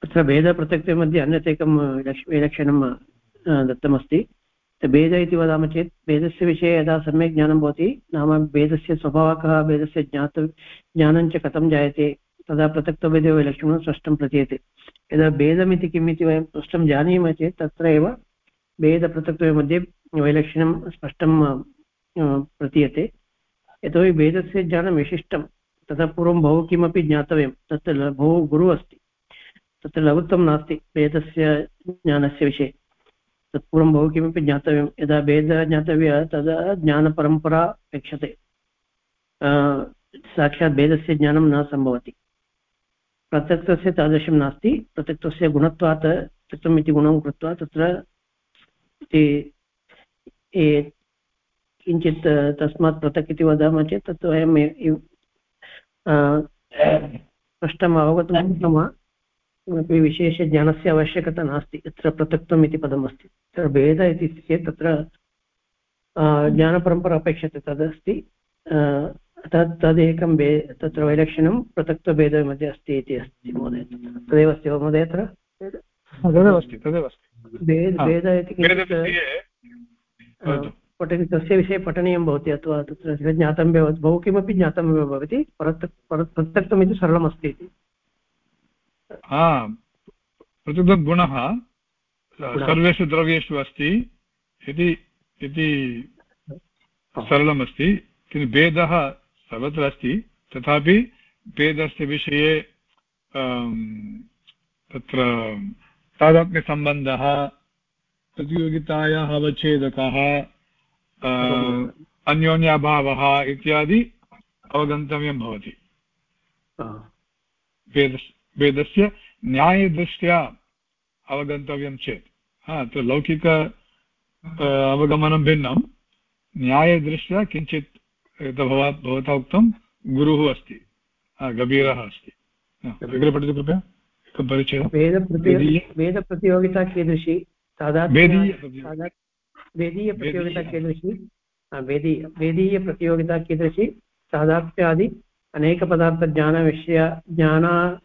तत्र भेदपृथक्त्वे मध्ये अन्यत् एकं विलक्षणं दत्तमस्ति। भेद इति वदामः चेत्, वेदस्य विषये यदा सम्यक् ज्ञानं भवति, नाम वेदस्य स्वभावः कः वेदस्य ज्ञात ज्ञानं च कथं जायते? तदा पृथक्त्वभेदे विलक्षणं स्पष्टं प्रतीयते यदा भेदमिति किम् इति वयं स्पष्टं जानीमः चेत् तत्र एव भेदपृथक्त्वे मध्ये वैलक्षण्यं स्पष्टं प्रतीयते। यतोहि वेदस्य ज्ञानं विशिष्टं ततः पूर्वं बहु किमपि ज्ञातव्यं तत्र बहु गुरुः अस्ति। तत्र लघुत्वं नास्ति वेदस्य ज्ञानस्य विषये। तत्पूर्वं बहु किमपि ज्ञातव्यं, यदा वेदः ज्ञातव्यः तदा ज्ञानपरम्परा अपेक्षते। साक्षात् वेदस्य ज्ञानं न सम्भवति। प्रत्यक्तस्य तादृशं नास्ति। प्रत्यक्तस्य गुणत्वात् तत्त्वम् इति गुणं कृत्वा तत्र किञ्चित् तस्मात् पृथक् इति वदामः चेत् तत् वयं स्पष्टम् अवगतुं शक्नुमः। किमपि विशेषज्ञानस्य आवश्यकता नास्ति। यत्र पृथक्त्वम् इति पदमस्ति। तत्र भेद इति चेत् तत्र ज्ञानपरम्परा अपेक्षते तदस्ति। तत् तदेकं भे तत्र वैलक्षण्यं पृथक्त्वभेदमध्ये अस्ति इति अस्ति महोदय तदेव अस्ति वा महोदय अत्र तदेव अस्ति तदेव अस्ति। भेद इति पठति तस्य विषये पठनीयं भवति अथवा तत्र ज्ञातं बहु किमपि ज्ञातं भवति पृथक् पृथक्त्वम् इति सरलमस्ति इति। पृथग्गुणः सर्वेषु द्रव्येषु अस्ति इति इति सरलमस्ति। किन्तु भेदः सर्वत्र अस्ति। तथापि भेदस्य विषये तत्र तादात्म्यसम्बन्धः प्रतियोगितायाः अवच्छेदकः अन्योन्याभावः इत्यादि अवगन्तव्यं भवति। वेदस्य वेदस्य न्यायदृष्ट्या अवगन्तव्यं चेत्। अत्र लौकिक अवगमनं भिन्नं। न्यायदृष्ट्या किञ्चित् भवा भवता उक्तं गुरुः अस्ति गभीरः अस्ति। अग्रे पठतु कृपया एकं परिचयः। वेदप्रतियोगिता कीदृशी? वेदीयप्रतियोगिता कीदृशी? वेदीय वेदीयप्रतियोगिता कीदृशी? सादात्म्यादि अनेकपदार्थज्ञानविषय ज्ञाना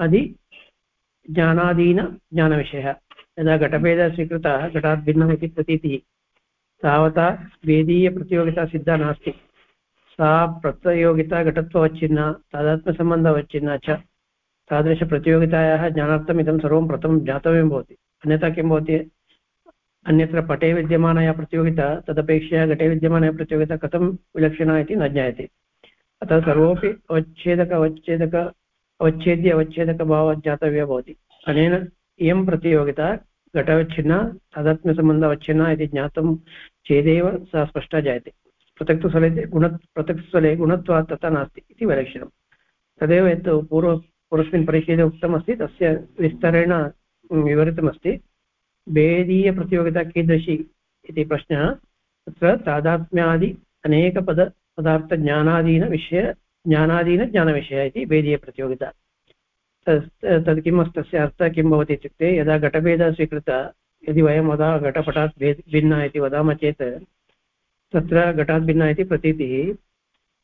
अदि ज्ञानादीन ज्ञानविषयः। यदा घटभेदः स्वीकृतः घटात् भिन्नम् प्रतीतिः। तावता वेदीयप्रतियोगिता सिद्धा नास्ति। सा प्रतियोगिता घटत्ववच्छिन्ना, तादात्म्यसम्बन्धवच्छिन्ना च तादृशप्रतियोगितायाः ज्ञानार्थम् इदं सर्वं प्रथमं ज्ञातव्यं भवति। अन्यथा किं भवति? अन्यत्र पटे विद्यमानया प्रतियोगिता, तदपेक्षया घटे विद्यमानया प्रतियोगिता कथं विलक्षणा इति न ज्ञायते। अतः सर्वोऽपि अवच्छेदक अवच्छेदक, अवच्छेद्य, अवच्छेदकभावः ज्ञातव्यः भवति। अनेन इयं प्रतियोगिता घटावच्छिन्ना, तादात्म्यसम्बन्धावच्छिन्ना इति ज्ञातं चेदेव सा स्पष्टा जायते। पृथक्तुस्थले गुण पृथक्स्थले गुणत्वात् तथा नास्ति इति वैलक्षणं तदेव यत् पूर्व, पूर्वस्मिन् परिच्छेदे उक्तमस्ति, तस्य विस्तरेण विवरितमस्ति। भेदीयप्रतियोगिता कीदृशी इति प्रश्नः। तत्र तादात्म्यादि अनेकपद पदार्थज्ञानादीनविषय ज्ञानादीनज्ञानविषयः इति वेदीयप्रतियोगिता तद् किम् तस्य अर्थः किं भवति इत्युक्ते, यदा घटभेदः स्वीकृतः, यदि वयं वदा, घटपटात् भिन्ना इति वदामः चेत् तत्र घटात् भिन्ना इति प्रतीतिः।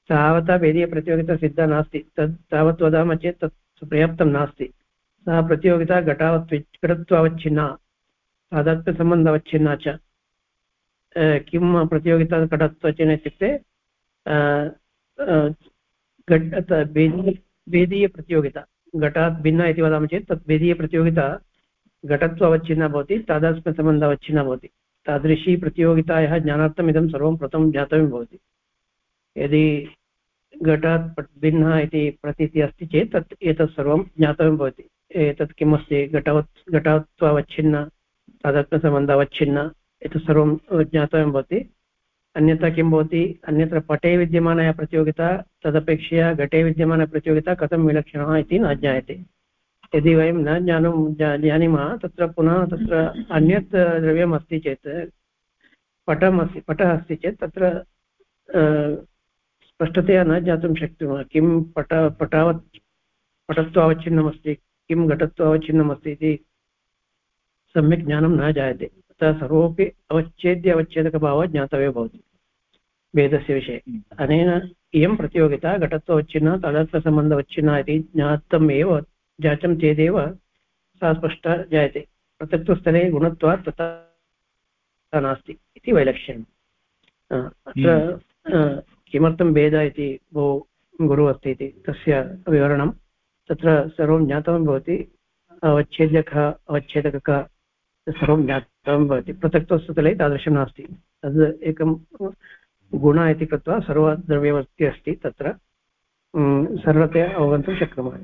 तावता वेदीयप्रतियोगिता सिद्धा नास्ति। तत् तावत् वदामः चेत् तत् पर्याप्तं नास्ति। सा प्रतियोगिता घटावत् घटत्वावच्छिन्ना। तादात्म्यसम्बन्धवच्छिन्ना च। किं प्रतियोगिता घटत्वचिन्ह इत्युक्ते वेदीयप्रतियोगिता घटात् भिन्ना इति वदामः चेत् तत् वेदीयप्रतियोगिता घटत्व अवच्छिन्ना भवति तादात्म्यसम्बन्धवच्छिन्ना भवति। तादृशी प्रतियोगितायाः ज्ञानार्थम् इदं सर्वं प्रथमं ज्ञातव्यं भवति। यदि घटात् भिन्नः इति प्रतीतिः अस्ति चेत् तत् एतत् सर्वं ज्ञातव्यं भवति। एतत् किम् अस्ति घटवत् घटत्वावच्छिन्न तादात्म्यसम्बन्ध अवच्छिन्न एतत् सर्वं ज्ञातव्यं भवति। अन्यथा किं भवति? अन्यत्र पटे विद्यमानया प्रतियोगिता, तदपेक्षया घटे विद्यमानप्रतियोगिता कथं विलक्षणः इति न ज्ञायते। यदि वयं न ज्ञानं जानीमः तत्र पुनः तत्र अन्यत् द्रव्यम् अस्ति चेत्, पटम् अस्ति, पटः अस्ति चेत् तत्र स्पष्टतया न ज्ञातुं शक्नुमः। किं पट, पटावत्, पटत्वावच्छिन्नमस्ति, किं घटत्वावच्छिन्नमस्ति इति सम्यक् ज्ञानं न जायते। अतः सर्वोपि अवच्छेद्य अवच्छेदकभावः ज्ञातव्यो भवति भेदस्य विषये। अनेन इयं प्रतियोगिता घटत्ववच्छिन्ना, तदर्थसम्बन्धवच्छिन्ना इति ज्ञातम् एव जातं चेदेव सा स्पष्टा जायते. पृथक्त्वस्थले गुणत्वात् तथा नास्ति इति वैलक्ष्यम् अत्र हम्म। किमर्थं भेदः इति बहु गुरुः अस्ति इति तस्य विवरणं तत्र सर्वं ज्ञातव्यं भवति. अवच्छेद्यकः अवच्छेदकः सर्वं ज्ञातव्यं भवति. पृथक्त्वस्थले तादृशं नास्ति. तद् एकं गुण इति कृत्वा सर्वद्रव्यवस्ति अस्ति तत्र. सर्वतया अवगन्तुं शक्नुमः.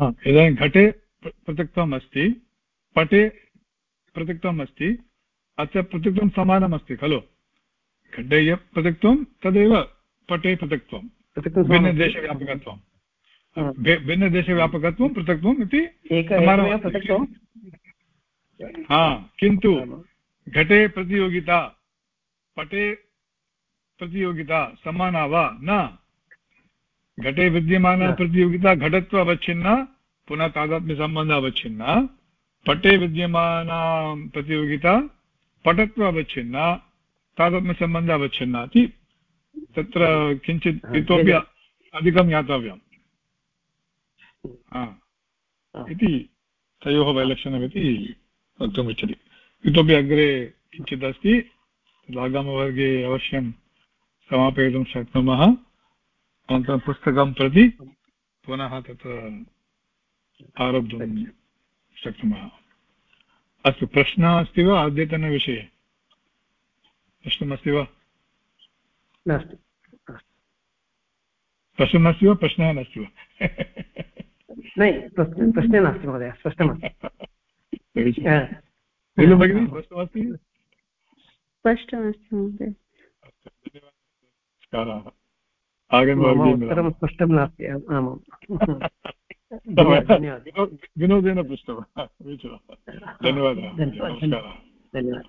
इदानीं घटे पृथक्त्वम् अस्ति पटे पृथक्त्वम् अस्ति अत्र पृथक्त्वं समानमस्ति खलु? घटे यत् पृथक्त्वं तदेव पटे पृथक्त्वं। भिन्नदेशव्यापकत्वं भिन्नदेशव्यापकत्वं पृथक्त्वम् इति हा किन्तु घटे प्रतियोगिता पटे प्रतियोगिता समाना वा न? घटे विद्यमाना प्रतियोगिता घटत्व अवच्छिन्ना पुनः तादात्म्यसम्बन्ध अवच्छिन्ना पटे विद्यमाना प्रतियोगिता पटत्व अवच्छिन्ना तादात्म्यसम्बन्ध अवच्छिन्ना इति तत्र किञ्चित् इतोपि अधिकं ज्ञातव्यम् इति तयोः वैलक्षणमिति वक्तुमिच्छति. इतोपि अग्रे किञ्चित् अस्ति आगामवर्गे अवश्यं समापयितुं शक्नुमः. अनन्तरं पुस्तकं प्रति पुनः तत्र आरब्धुं शक्नुमः अस्तु प्रश्नः अस्ति वा अद्यतनविषये प्रश्नमस्ति वा नास्ति प्रश्नमस्ति वा प्रश्नः नास्ति वा प्रश्ने नास्ति महोदय स्पष्टमस्ति भगिनि स्पष्टमस्ति स्पष्टमस्ति महोदय नमस्काराः उत्तरं स्पष्टं नास्ति। आमां विनोदेन पृष्टवान् धन्यवादः। धन्यवादः।